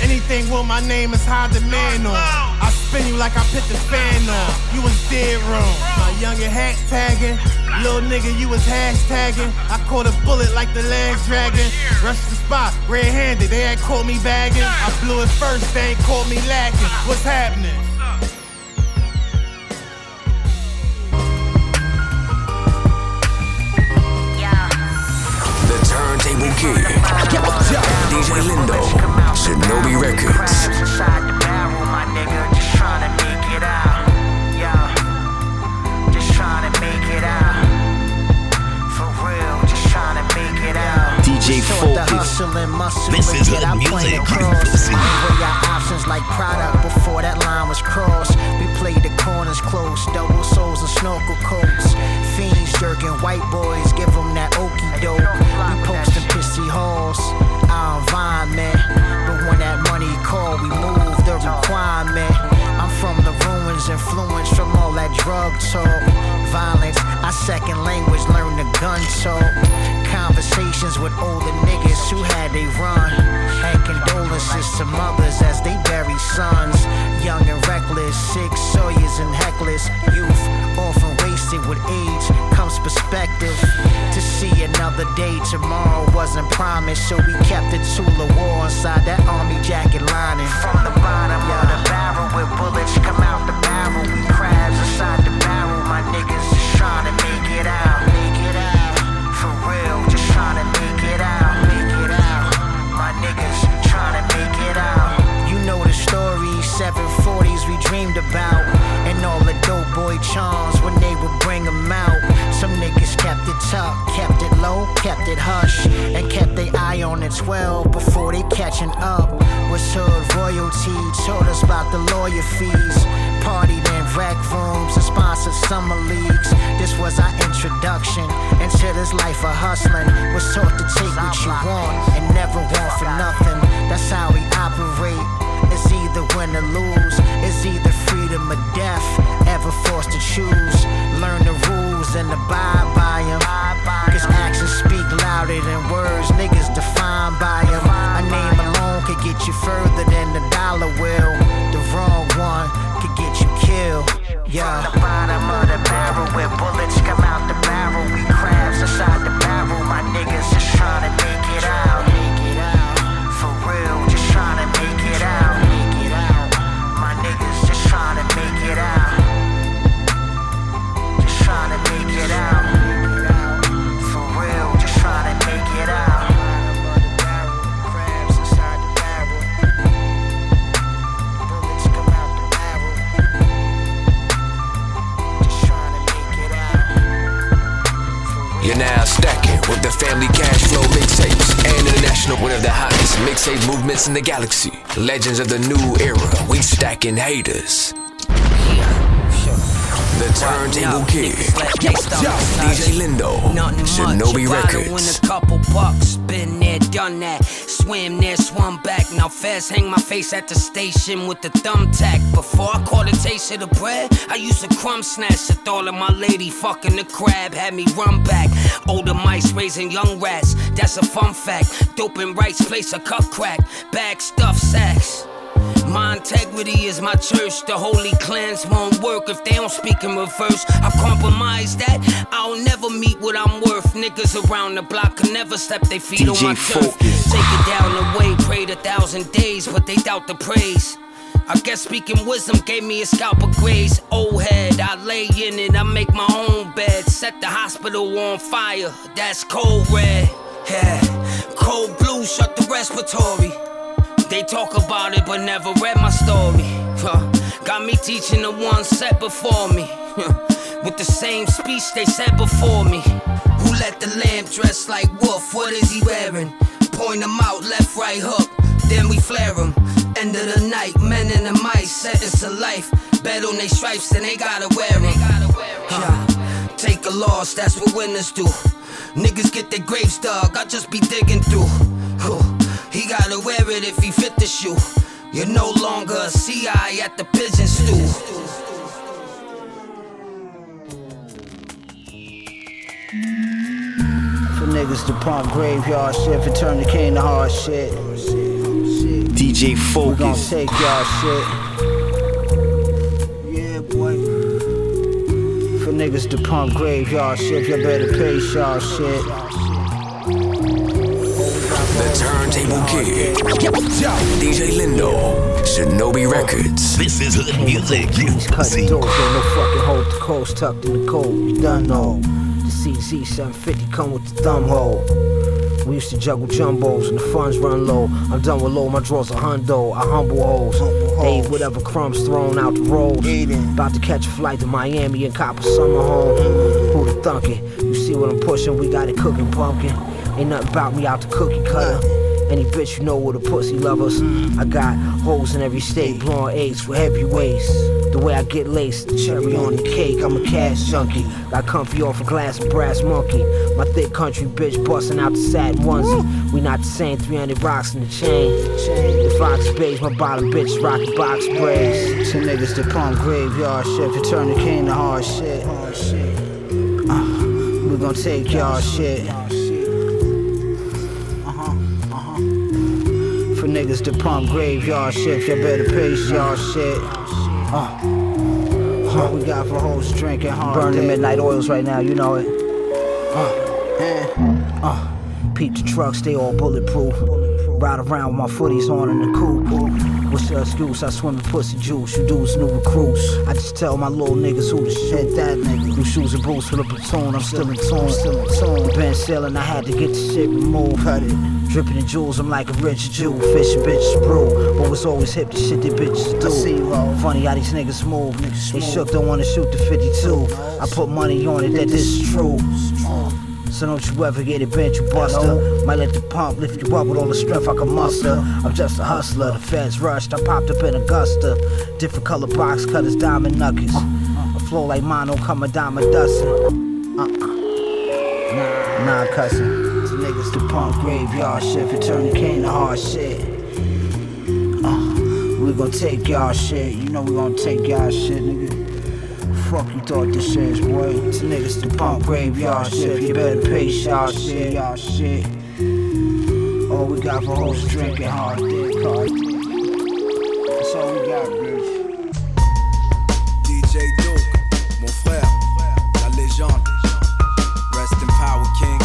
[SPEAKER 33] Anything with my name is high demand on. I spin you like I put the fan on. You was dead wrong. My youngin' hat tagging. Little nigga, you was hashtagging. I caught a bullet like the last dragon. Rushed the spot, red handed. They ain't caught me bagging. I blew it first, they ain't caught me lacking. What's happening?
[SPEAKER 2] Turntable Kid, DJ Lindo, Shinobi Recordz.
[SPEAKER 1] DJ Focuz. This is good music.
[SPEAKER 34] options like product before that line was crossed. We played the corners close, double souls and snorkel coats. Fiends jerking white boys, give them that okey doke. We posting pissy halls, our environment. But when that money call, we move the requirement. I'm from the ruins, influenced from all that drug talk. Violence, I second language, learn the gun talk. Conversations with older niggas who had they run. And condolences to mothers as they bury sons. Young and reckless, sick sawyers and heckless. Youth, often wasted with age, comes perspective. To see another day tomorrow wasn't promised, so we kept it to the war inside that army jacket lining. From the bottom yeah. of the barrel, where bullets come out the barrel, we crabs inside the barrel. My niggas just trying to make it out. Make it out. For real, just trying to make it out. Make it out. My niggas trying to make it out. You know the story, 740s we dreamed about. And all the dope boy charms when they would bring them out. Some niggas kept it tucked, kept it low, kept it hush, and kept their eye on it 12 before they catching up. Was hood royalty, told us about the lawyer fees. Partied in rec rooms and sponsored summer leagues. This was our introduction into this life of hustling. Was taught to take what you want and never want for nothing. That's how we operate. Either win or lose. It's either freedom or death. Ever forced to choose. Learn the rules and abide by them. Cause actions speak louder than words. Niggas defined by them. A name alone could get you further than the dollar will. The wrong one could get you killed. Yeah. From the bottom of the barrel where bullets come out the barrel. We crabs inside the barrel.
[SPEAKER 2] Family Cash Flow mixtapes and international one of the hottest mixtape movements in the galaxy. Legends of the new era. We stacking haters. The Turntable Kid, DJ Lindo, Shinobi
[SPEAKER 30] Win Done that. Swam there, swum back. Now fast hang my face at the station with the thumbtack. Before I caught a taste of the bread, I used to crumb snatch. The thought of my lady fucking the crab had me run back. Older mice raising young rats, that's a fun fact. Dope and rights place a cut crack. Bag stuff sacks. My integrity is my church. The holy clans won't work if they don't speak in reverse. I compromise that. I'll never meet what I'm worth. Niggas around the block can never step their feet on
[SPEAKER 31] DJ
[SPEAKER 30] my turf. Take it down the way, prayed a thousand days, but they doubt the praise. I guess speaking wisdom gave me a scalp of grace. Old head, I lay in it, I make my own bed. Set the hospital on fire, that's cold red. Yeah, cold blue, shut the respiratory. They talk about it but never read my story. Huh. Got me teaching the one set before me. Huh. With the same speech they said before me. Who let the lamb dress like wolf? What is he wearing? Point him out, left, right hook. Then we flare him. End of the night, men in the mice, sentence to life. Bet on they stripes, then they gotta wear them. take a loss, that's what winners do. Niggas get their graves dug, I just be digging through. He gotta wear it if he fit the shoe. You're no longer a CI at the pigeon stool.
[SPEAKER 35] For niggas to pump graveyard shit, for turn the cane to hard shit.
[SPEAKER 36] DJ Focuz.
[SPEAKER 35] We gon'
[SPEAKER 36] Focus.
[SPEAKER 35] take y'all shit. Yeah, boy. For niggas to pump graveyard shit, you better pace y'all shit.
[SPEAKER 2] The Turntable Kid. DJ Lindo. Shinobi Recordz.
[SPEAKER 1] This is hood music. You
[SPEAKER 35] Cut
[SPEAKER 1] see.
[SPEAKER 35] the doors, ain't no fucking hold the coast tucked in the cold. You done know. The CZ 750 come with the thumb hole. We used to juggle jumbos and the funds run low. I'm done with low, my drawers are hundo. I humble hoes. They eat whatever crumbs thrown out the road. About to catch a flight to Miami and cop a summer home. Who'da thunk it? You see what I'm pushing? We got it cooking pumpkin. Ain't nothing about me out the cookie cutter. Any bitch you know with a pussy lovers. I got holes in every state, blowing eights with heavy waist. The way I get laced, cherry on the cake, I'm a cash junkie. Got comfy off a glass of brass monkey. My thick country bitch busting out the satin onesie. We not the same, 300 rocks in the chain. The Fox Bays, my bottom bitch, rocky box braids. Ten niggas to pump graveyard shit, the cane to hard shit. Uh, we gon' take y'all shit. Niggas to pump graveyard shit, you better pace y'all shit. Uh, what we got for hoes drinking hard. Burning midnight oils right now, you know it. Uh, eh, uh, peep the truck, stay all bulletproof. Ride around with my footies on in the coupe. What's your excuse? I swim in pussy juice. You dudes new recruits. I just tell my little niggas who to shit that nigga. New shoes and boots for the platoon. I'm still in tune. Still in tune. Been sailing. I had to get the shit removed. Cut it. Dripping in jewels. I'm like a rich Jew. Fishing bitches brew. But was always hip to shit that bitches do. see, Funny how these niggas move. They shook. Don't wanna shoot the 52. I put money on it that this is true. So don't you ever get it bent, you buster. Might let the pump lift you up with all the strength I can muster. I'm just a hustler, the feds rushed. I popped up in Augusta. Different color box cutters, diamond nuggets. A flow like mine don't come a dime a dozen. Uh-uh. Nah, cousin. To niggas to pump graveyard shit the cane to hard shit. Uh, we gon' take y'all shit. You know we gon' take y'all shit, nigga. Fuck you thought this is, boy. To niggas to pump graveyard shit. You better pace y'all shit, y'all shit. All we got for hoes drinking hard dick, hard dick. That's all we got, bitch.
[SPEAKER 6] DJ Duke, mon frère, la légende. Rest in power, King.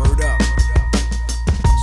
[SPEAKER 6] Word up.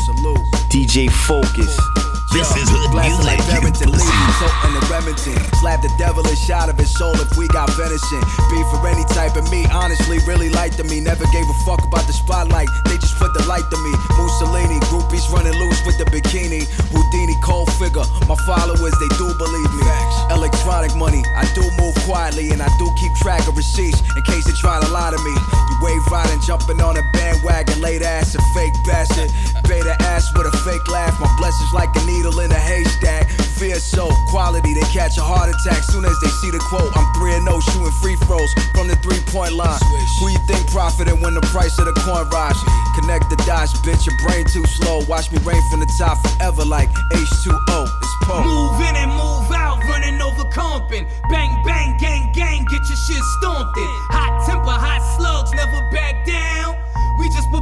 [SPEAKER 6] Salute.
[SPEAKER 36] DJ Focuz.
[SPEAKER 1] This is hood music. You pussy.
[SPEAKER 6] so in the Remington. Slap the devilish out of his soul if we got venison. Beef for any type of meat, honestly, really liked to me. Never gave a fuck about the spotlight, they just put the light to me. Mussolini, groupies running loose with the bikini. Houdini, cold figure. My followers, they do believe me. Electronic money, I do move quietly and I do keep track of receipts in case they try to lie to me. You wave riding, jumping on a bandwagon, late ass, a fake bastard. Beta ass with a fake laugh, my blessings like a needle in a haystack. Fear so quality, they catch a heart attack soon as they see the quote. I'm 3 and 0 shooting free throws from the three point line. Who you think profited when the price of the coin rise? Connect the dots, bitch, your brain too slow. Watch me rain from the top forever like H2O. It's Poe.
[SPEAKER 15] Move in and move out, running over comping. Bang, bang, gang, gang, get your shit stomped in. Hot temper, hot slugs,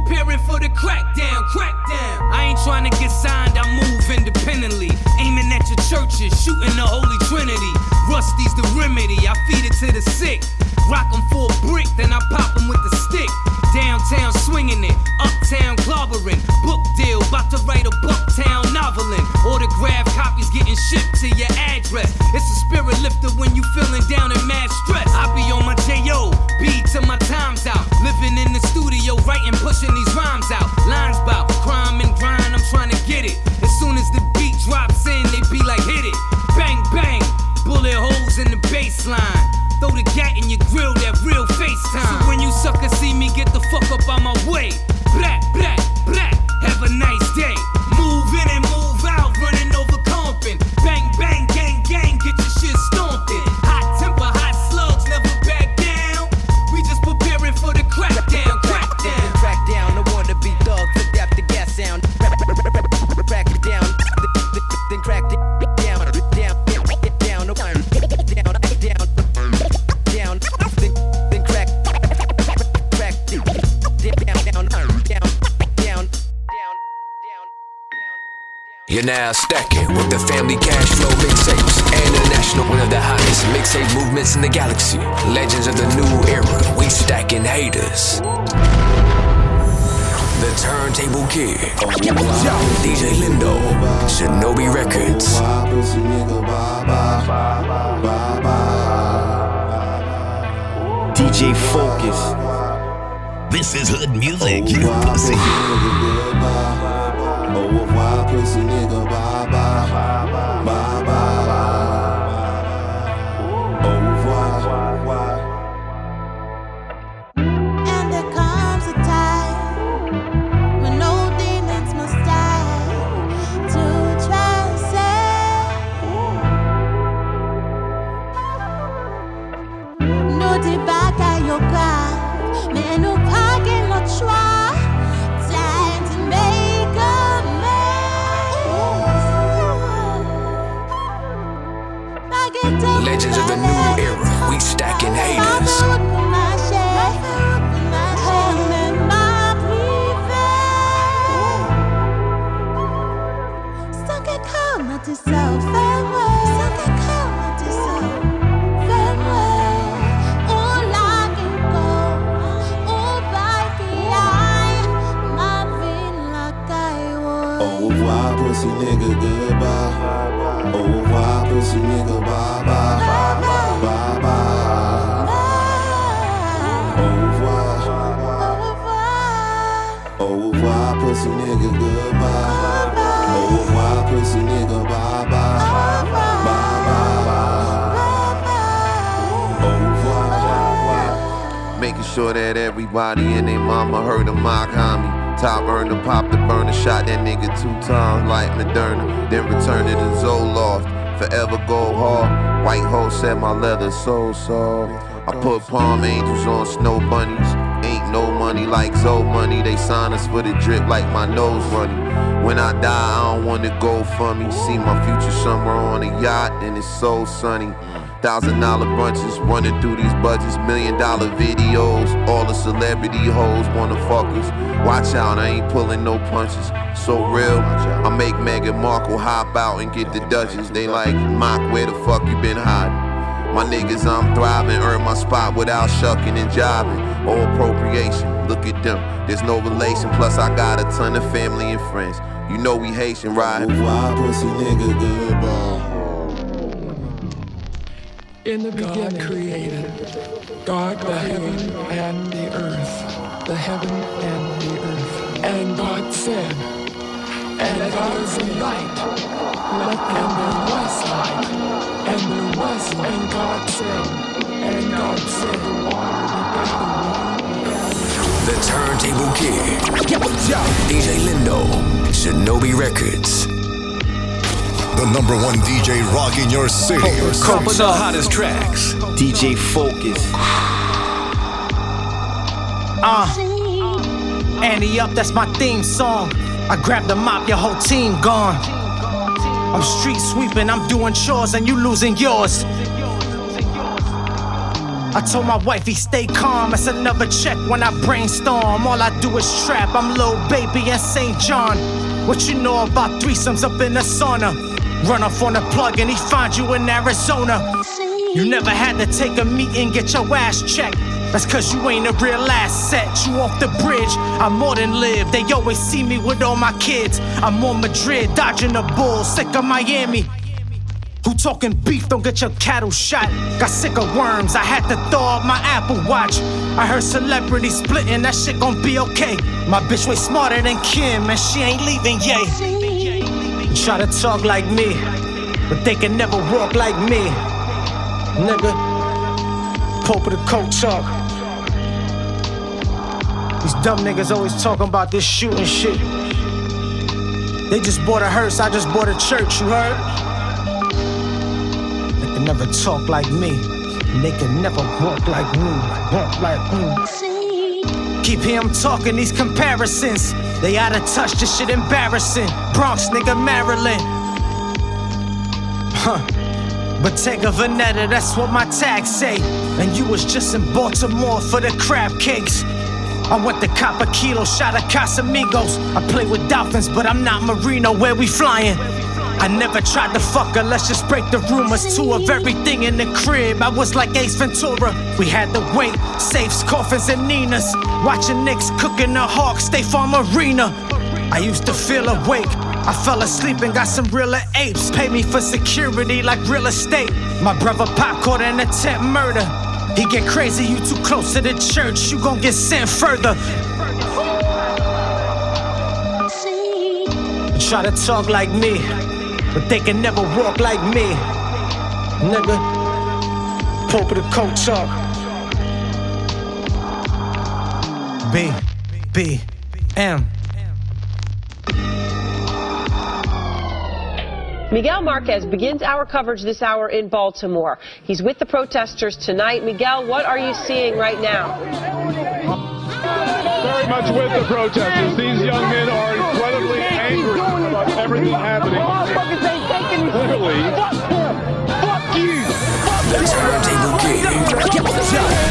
[SPEAKER 15] preparing for the crackdown, crackdown. I ain't trying to get signed, I move independently. Aiming at your churches, shooting the Holy Trinity. Rusty's the remedy, I feed it to the sick. Rock 'em for a brick, then I pop 'em with the stick. Downtown swinging it, uptown clobbering. Book deal, about to write a Bucktown novelin. Autograph copies getting shipped to your address. It's a spirit lifter when you feeling down in mad stress. I be on my J.O., B till my time's out. Living in the studio, writing, pushing these rhymes out. Lines bout crime and grind, I'm trying to get it. As soon as the beat drops in, they be like, hit it. Bang, bang, bullet holes in the baseline. Throw the gat in your grill, that real FaceTime. So when you suckers see me, get the fuck up on my way.
[SPEAKER 2] You're now stacking with the family cash flow mixtapes and international one of the hottest mixtape movements in the galaxy. Legends of the new era. We stacking haters. The Turntable Kid. DJ Lindo. Shinobi Recordz.
[SPEAKER 37] DJ Focuz.
[SPEAKER 1] This is hood music, you pussy.
[SPEAKER 38] Revoir, pussy nigga, bye nigga, bye bye. Bye bye. Au revoir, pussy nigga, goodbye. Pussy nigga, bye bye. Bye bye.
[SPEAKER 39] Making sure that everybody and their mama heard of my homie. Top earner, pop the burner, shot that nigga two times like Moderna. Then return it to Zoloft. Forever go hard. White hole said my leather so soft. I put palm angels on snow bunnies. Ain't no money like Zoe money. They sign us for the drip like my nose running. When I die, I don't wanna go for me. See my future somewhere on a yacht, and it's so sunny. Thousand dollar brunches running through these budgets, million dollar videos. All the celebrity hoes wanna fuck us. Watch out, I ain't pulling no punches. So real, I make Meghan Markle hop out and get the Duchess. They like, Mock, where the fuck you been hiding? My niggas, I'm thriving, earn my spot without shucking and jiving. Or appropriation, look at them, there's no relation. Plus, I got a ton of family and friends. You know we Haitian, right?
[SPEAKER 38] Why pussy nigga, goodbye.
[SPEAKER 40] In the beginning, created God the heaven and the earth, the heaven and the earth. And God said, and God was light, let and there was light, and there was, and God said, and God said,
[SPEAKER 2] The Turntable Kid. DJ Lindo. Shinobi Recordz.
[SPEAKER 41] The number one DJ rocking your city.
[SPEAKER 37] Couple
[SPEAKER 41] the hottest
[SPEAKER 37] tracks. DJ Focuz.
[SPEAKER 8] Uh, Andy up, that's my theme song. I grab the mop, your whole team gone. I'm street sweeping, I'm doing chores, and you losing yours. I told my wifey stay calm, it's another check when I brainstorm. All I do is trap, I'm Lil Baby and St. John. What you know about threesomes up in the sauna? Run off on a plug and he find you in Arizona. You never had to take a meeting, get your ass checked. That's cause you ain't a real asset. You off the bridge, I more than live. They always see me with all my kids. I'm on Madrid, dodging the bulls, sick of Miami. Who talking beef, don't get your cattle shot. Got sick of worms, I had to throw out my Apple Watch. I heard celebrities splitting, that shit gon' be okay. My bitch way smarter than Kim, and she ain't leaving, yay. Try to talk like me, but they can never walk like me. Nigga, Pope of the coat talk. These dumb niggas always talking about this shooting shit. They just bought a hearse, I just bought a church, you heard? They can never talk like me. And they can never walk like me. Walk like me. Keep him talking these comparisons. They out of touch, this shit embarrassing. Bronx, nigga, Maryland. Huh. Bottega Veneta, that's what my tags say. And you was just in Baltimore for the crab cakes. I went to cop a kilo, shot at Casamigos. I play with dolphins, but I'm not Marino. Where we flying? I never tried to fuck her, let's just break the rumors. Two of everything in the crib, I was like Ace Ventura. We had to wait, safes, coffins, and Ninas. Watching Knicks cooking the Hawks, State Farm Arena. I used to feel awake. I fell asleep and got some realer apes. Pay me for security like real estate. My brother Pop caught an attempt murder. He get crazy, you too close to the church, you gon' get sent further. Try to talk like me, but they can never walk like me. Nigga, Pope of the coat talk. B, B, M.
[SPEAKER 42] Miguel Marquez begins our coverage this hour in Baltimore. He's with the protesters tonight. Miguel, what are you seeing right now?
[SPEAKER 43] Very much with the protesters. These young men are incredibly angry about everything happening. Clearly,
[SPEAKER 2] fuck you. The Turntable King.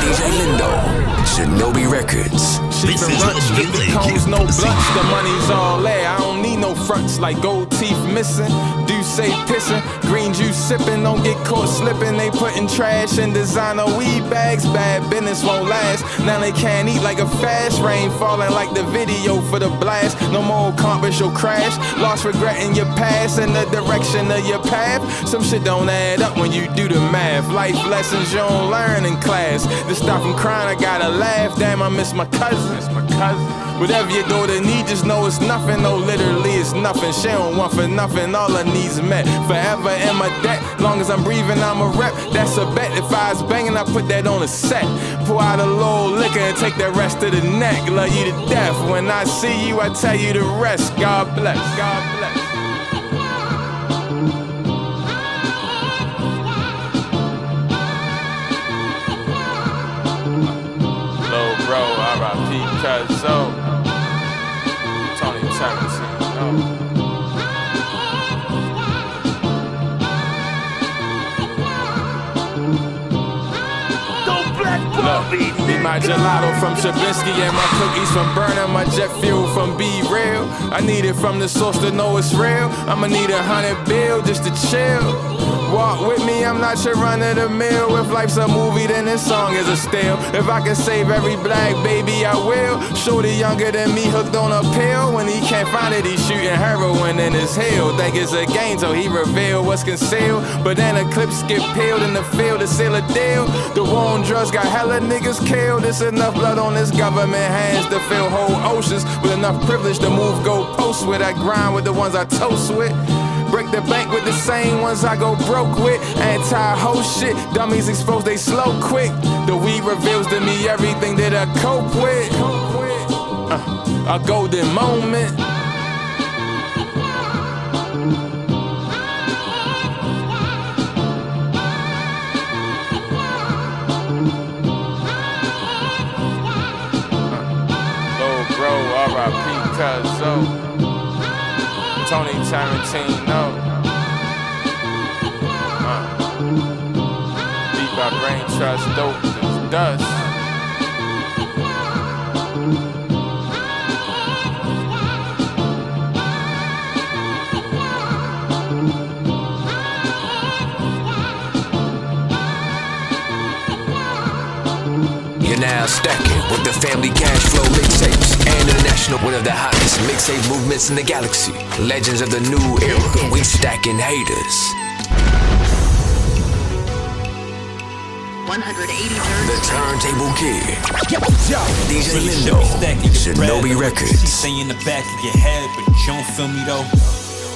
[SPEAKER 2] DJ Lindo. Shinobi Recordz.
[SPEAKER 24] This is music. Cones, no blunts, the money's all there. I don't need no fronts like gold teeth missing. Do say pissing, green juice sipping. Don't get caught slipping. They putting trash in designer weed bags. Bad business won't last. Now they can't eat like a fast rain falling like the video for the blast. No more accomplish your crash. Lost regret in your past and the direction of your path. Some shit don't add up when you do the math. Life lessons you don't learn in class. To stop from crying, I gotta laugh. Damn, I miss my cousin. My cousin. Whatever your daughter needs, just know it's nothing. No, literally, it's nothing. She don't want for nothing. All her needs met. Forever in my debt. Long as I'm breathing, I'm a rep. That's a bet. If I was banging, I put that on a set. Pour out a little liquor and take the rest of the neck. Love you to death. When I see you, I tell you the rest. God bless. God bless. So Look, be my gelato from Sherbinski and my cookies from Berner, my jet fuel from Be Real. I need it from the source to know it's real. I'ma need a hundred bill just to chill. Walk with me, I'm not your run of the mill. If life's a movie, then this song is a steal. If I can save every black baby, I will. Shorty younger than me, hooked on a pill. When he can't find it, he's shooting heroin in his heel. Think it's a game, so he reveal what's concealed. But then the clips get peeled in the field to seal a deal. The war on drugs got hella niggas killed. It's enough blood on this government hands to fill whole oceans. With enough privilege to move go post with. I grind with the ones I toast with. Break the bank with the same ones I go broke with. Anti whole shit. Dummies exposed, they slow quick. The weed reveals to me everything that I cope with. Uh, a golden moment. R.I.P. Cuzzo. Tony Tarantino. Uh. Beat by Brain Trust, dope dust.
[SPEAKER 2] Now stacking with the family cash flow mixtapes and international one of the hottest mixtape movements in the galaxy. Legends of the new era. We stacking haters.
[SPEAKER 44] 183rd.
[SPEAKER 2] The Turntable Kid. DJ Lindo. Shinobi Recordz.
[SPEAKER 36] Stay in the back of your head, but you don't feel me though.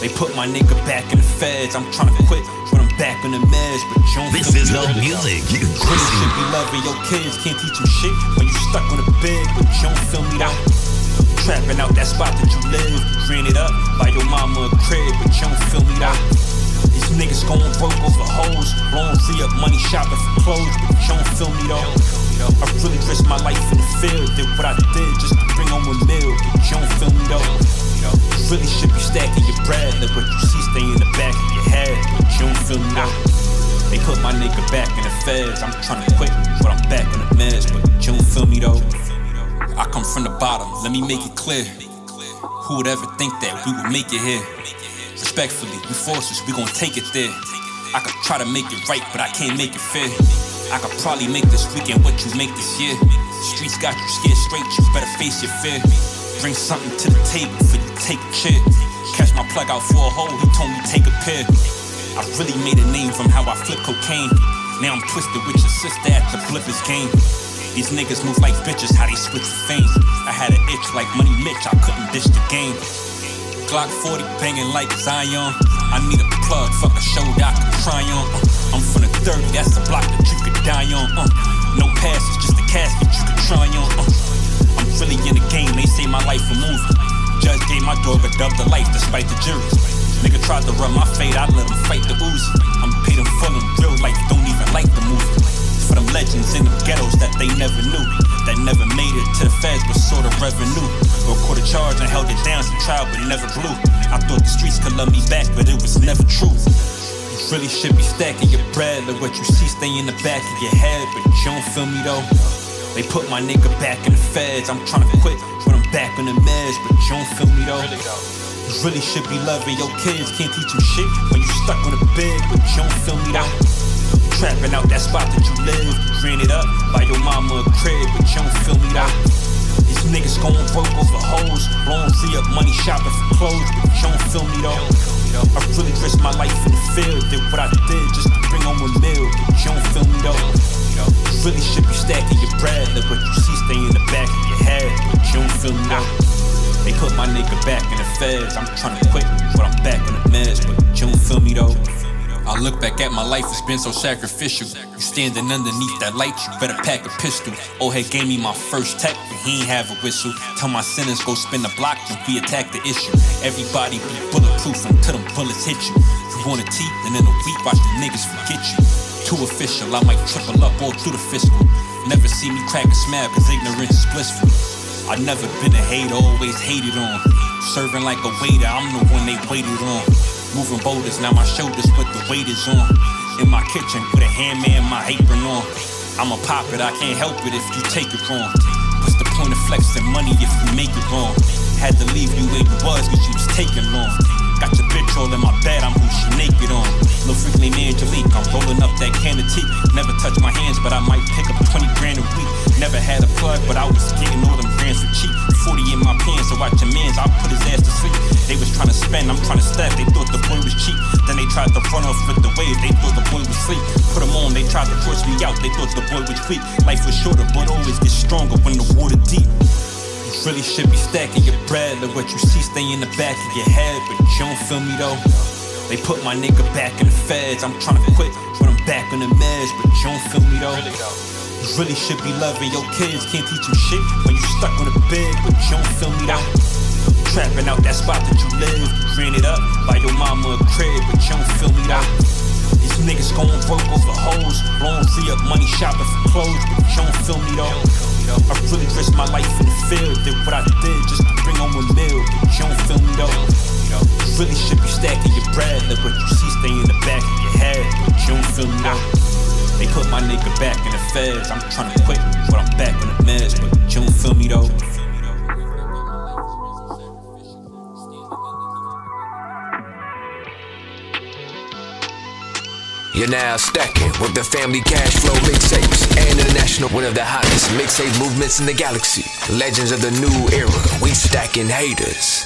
[SPEAKER 36] They put my nigga back in the feds. I'm trying to quit, but I'm back in the meds. But you don't
[SPEAKER 1] This is
[SPEAKER 36] though.
[SPEAKER 1] music, you
[SPEAKER 36] Really
[SPEAKER 1] pussy.
[SPEAKER 36] should be loving your kids. Can't teach them shit when you stuck on the bed, but you don't feel me though. Trapping out that spot that you live. It up by your mama a crib, but you don't feel me though. These niggas going broke over hoes. Blowing free up money shopping for clothes, but you don't feel me though. I really risked my life in the field. Did what I did just to bring home a meal, but you don't feel me though. You really should be stacking your bread, but you see stay in the back of your head, but you don't feel me though. They put my nigga back in the feds. I'm trying to quit, but I'm back on the meds, but you don't feel me though. I come from the bottom, let me make it clear. Who would ever think that we would make it here? Respectfully, we forces, we gon' take it there. I could try to make it right, but I can't make it fair. I could probably make this weekend what you make this year. Streets got you scared straight, you better face your fear. Bring something to the table for you take a chair. Catch my plug out for a hole, he told me take a pair. I really made a name from how I flip cocaine. Now I'm twisted with your sister at the Clippers game. These niggas move like bitches, how they switch the fame. I had an itch like Money Mitch, I couldn't ditch the game. Glock 40 banging like Zion. I need a plug, fuck a shoulder I can try on. Uh, I'm from the 30, that's the block that you could die on. Uh, no passes, just a casket you could try on. Uh, I'm really in the game, they say my life a movie. Judge gave my dog a dub to life despite the jury. Nigga tried to run my fate, I let him fight the Uzi. I'm paid in full in real life, don't even like the movie. For them legends in the ghettos that they never knew, that never made it to the feds but sort of revenue. Recorded charge and held it down, some trial but it never blew. I thought the streets could love me back, but it was never true. You really should be stacking your bread, let what you see stay in the back of your head, but you don't feel me though. They put my nigga back in the feds, I'm tryna quit, but I'm back on the meds, but you don't feel me though. You really should be loving your kids, can't teach them shit when you stuck on the bed, but you don't feel me though. Trapping out that spot that you live, ran it up by your mama a crib, but you don't feel me though. These niggas going broke over hoes, blowing free up money shopping for clothes, but you don't feel me though. I really risked my life in the field, did what I did just to bring home a meal, but you don't feel me though. Really should be stacking your bread, let what you see stay in the back of your head, but you don't feel me though. They put my nigga back in the feds, I'm tryna quit, but I'm back on the meds, but you don't feel me though. I look back at my life, it's been so sacrificial. You standing underneath that light, you better pack a pistol. Old head gave me my first tech, but he ain't have a whistle. Tell my sinners go spin the block and we attack the issue. Everybody be bulletproof until them bullets hit you. You want teeth, and in a week, watch the niggas forget you. Too official, I might triple up all through the fiscal. Never see me crack a smile, cause ignorance is blissful. I never been a hater, always hated on. Serving like a waiter, I'm the one they waited on. Moving boulders, now my shoulders put the weight is on. In my kitchen, with a handman, my apron on. I'ma pop it, I can't help it if you take it wrong. What's the point of flexing money if you make it wrong? Had to leave you where you was, cause you was taking long. Got your bitch all in my bed, I'm who she naked on. Little freak named Angelique, I'm rolling up that can of tea. Never touch my hands, but I might pick up 20 grand a week. Never had a plug, but I was getting all them grands for cheap. 40 in my pants, so watch your mans, I put his ass to sleep. They was trying to spend, I'm trying to stack. They thought the boy was cheap. Then they tried to run off with the wave, they thought the boy was sleep. Put him on, they tried to force me out, they thought the boy was weak. Life was shorter, but always get stronger when the water deep. You really should be stacking your bread. Let what you see stay in the back of your head, but you don't feel me though. They put my nigga back in the feds. I'm trying to quit, but I'm back on the meds, but you don't feel me though. You really should be loving your kids, can't teach them shit when you stuck on the bed, but you don't feel me though. Trapping out that spot that you live, ran it up by your mama a crib, but you don't feel me though. These niggas going broke over hoes, blowing free up money shopping for clothes, but you don't feel me though. I really risked my life in the field, did what I did just to bring home a meal, but you don't feel me though. You really should be stacking your bread, let what you see stay in the back of your head, but you don't feel me though. They put my nigga back in the feds, I'm trying to quit, but I'm back on the meds, but you don't feel me though.
[SPEAKER 2] You're now stacking with the family cash flow mixtapes and international one of the hottest mixtape movements in the galaxy. Legends of the new era. We stacking haters.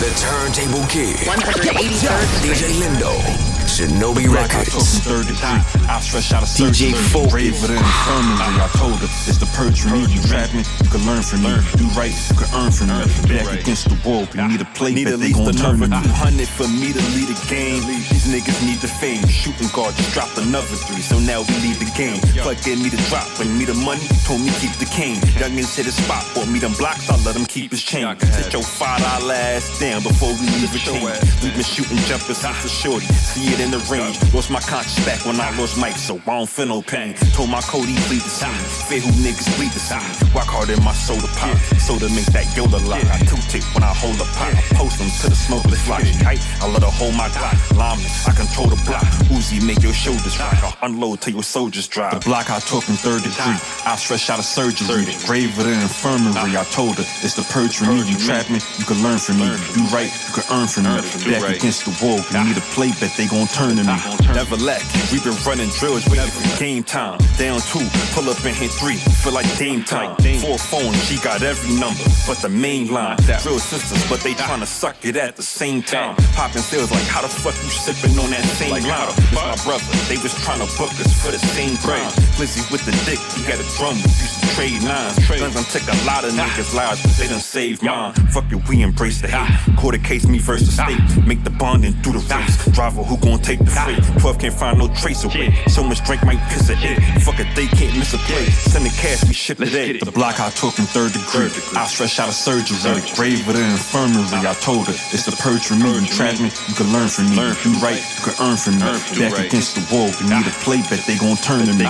[SPEAKER 2] The Turntable Kid.
[SPEAKER 45] 183rd
[SPEAKER 2] DJ Lindo. Shinobi Recordz.
[SPEAKER 36] Third degree. I fresh out
[SPEAKER 2] DJ
[SPEAKER 36] surgery.
[SPEAKER 2] Focuz.
[SPEAKER 36] Braver than infirmary. I told her it's the purge for me. You you can learn from me. Do right, you can earn from me. Back against the wall, we need a play
[SPEAKER 31] Need at least another
[SPEAKER 36] to me.
[SPEAKER 31] 200 for me to lead the game. These niggas need the fame. Shooting guard just dropped another three, so now we lead the game. Fuck gave me the drop, bring me the money, told me keep the cane. Youngins hit a spot, bought me them blocks, I let him keep his chain. Sit your five dollar ass down before we leave a chain. We been shooting jumpers since a shorty. See it in
[SPEAKER 36] in the range. Lost my conscience back when I lost Mike, so I don't feel no pain. Told my Cody bleed the scene. Fear who niggas bleed the scene. Rock hard in my soda pop. Soda make that Yoda lock. I two tip when I hold a pot. I post them to the smokeless fly. Tight, I let her hold my Glock. Lineman, I control the block. Uzi make your shoulders rock. I unload till your soldiers drop. The block I took in third degree. I stretch out a surgery. Graver than infirmary. I told her it's the purge for me. You trap me, you can learn from me. Do right, you can earn from me. Back against the wall, you need a play bet, they gon' turn to me. Never lack, we been running drills, waiting for game time. Down two, pull up and hit three, feel like game time. Four phones, she got every number, but the main line. Drill sisters, but they tryna suck it at the same time. Popping sales like, how the fuck you sipping on that same line? It's my brother, they was tryna book us for the same crime. Glizzy with the dick, he got a drum, used to trade nines. Guns done took a lot of niggas' lives, but they done saved mine. Fuck it, we embrace the hate. Court a case, me versus the state. Make the bond and do the race. Driver, who gon' take the freight? 12 can't find no trace of away. So much drink might piss a hit. Fuck it, they can't miss a play. Send the cash, we ship it. The block I took in third degree. I stretch out a surgery. Braver than infirmary. I told her, it's the purge for me. You trap me, you can learn from me. You right, you can earn from me. Back against the wall, you need a play bet, they gon' turn to me.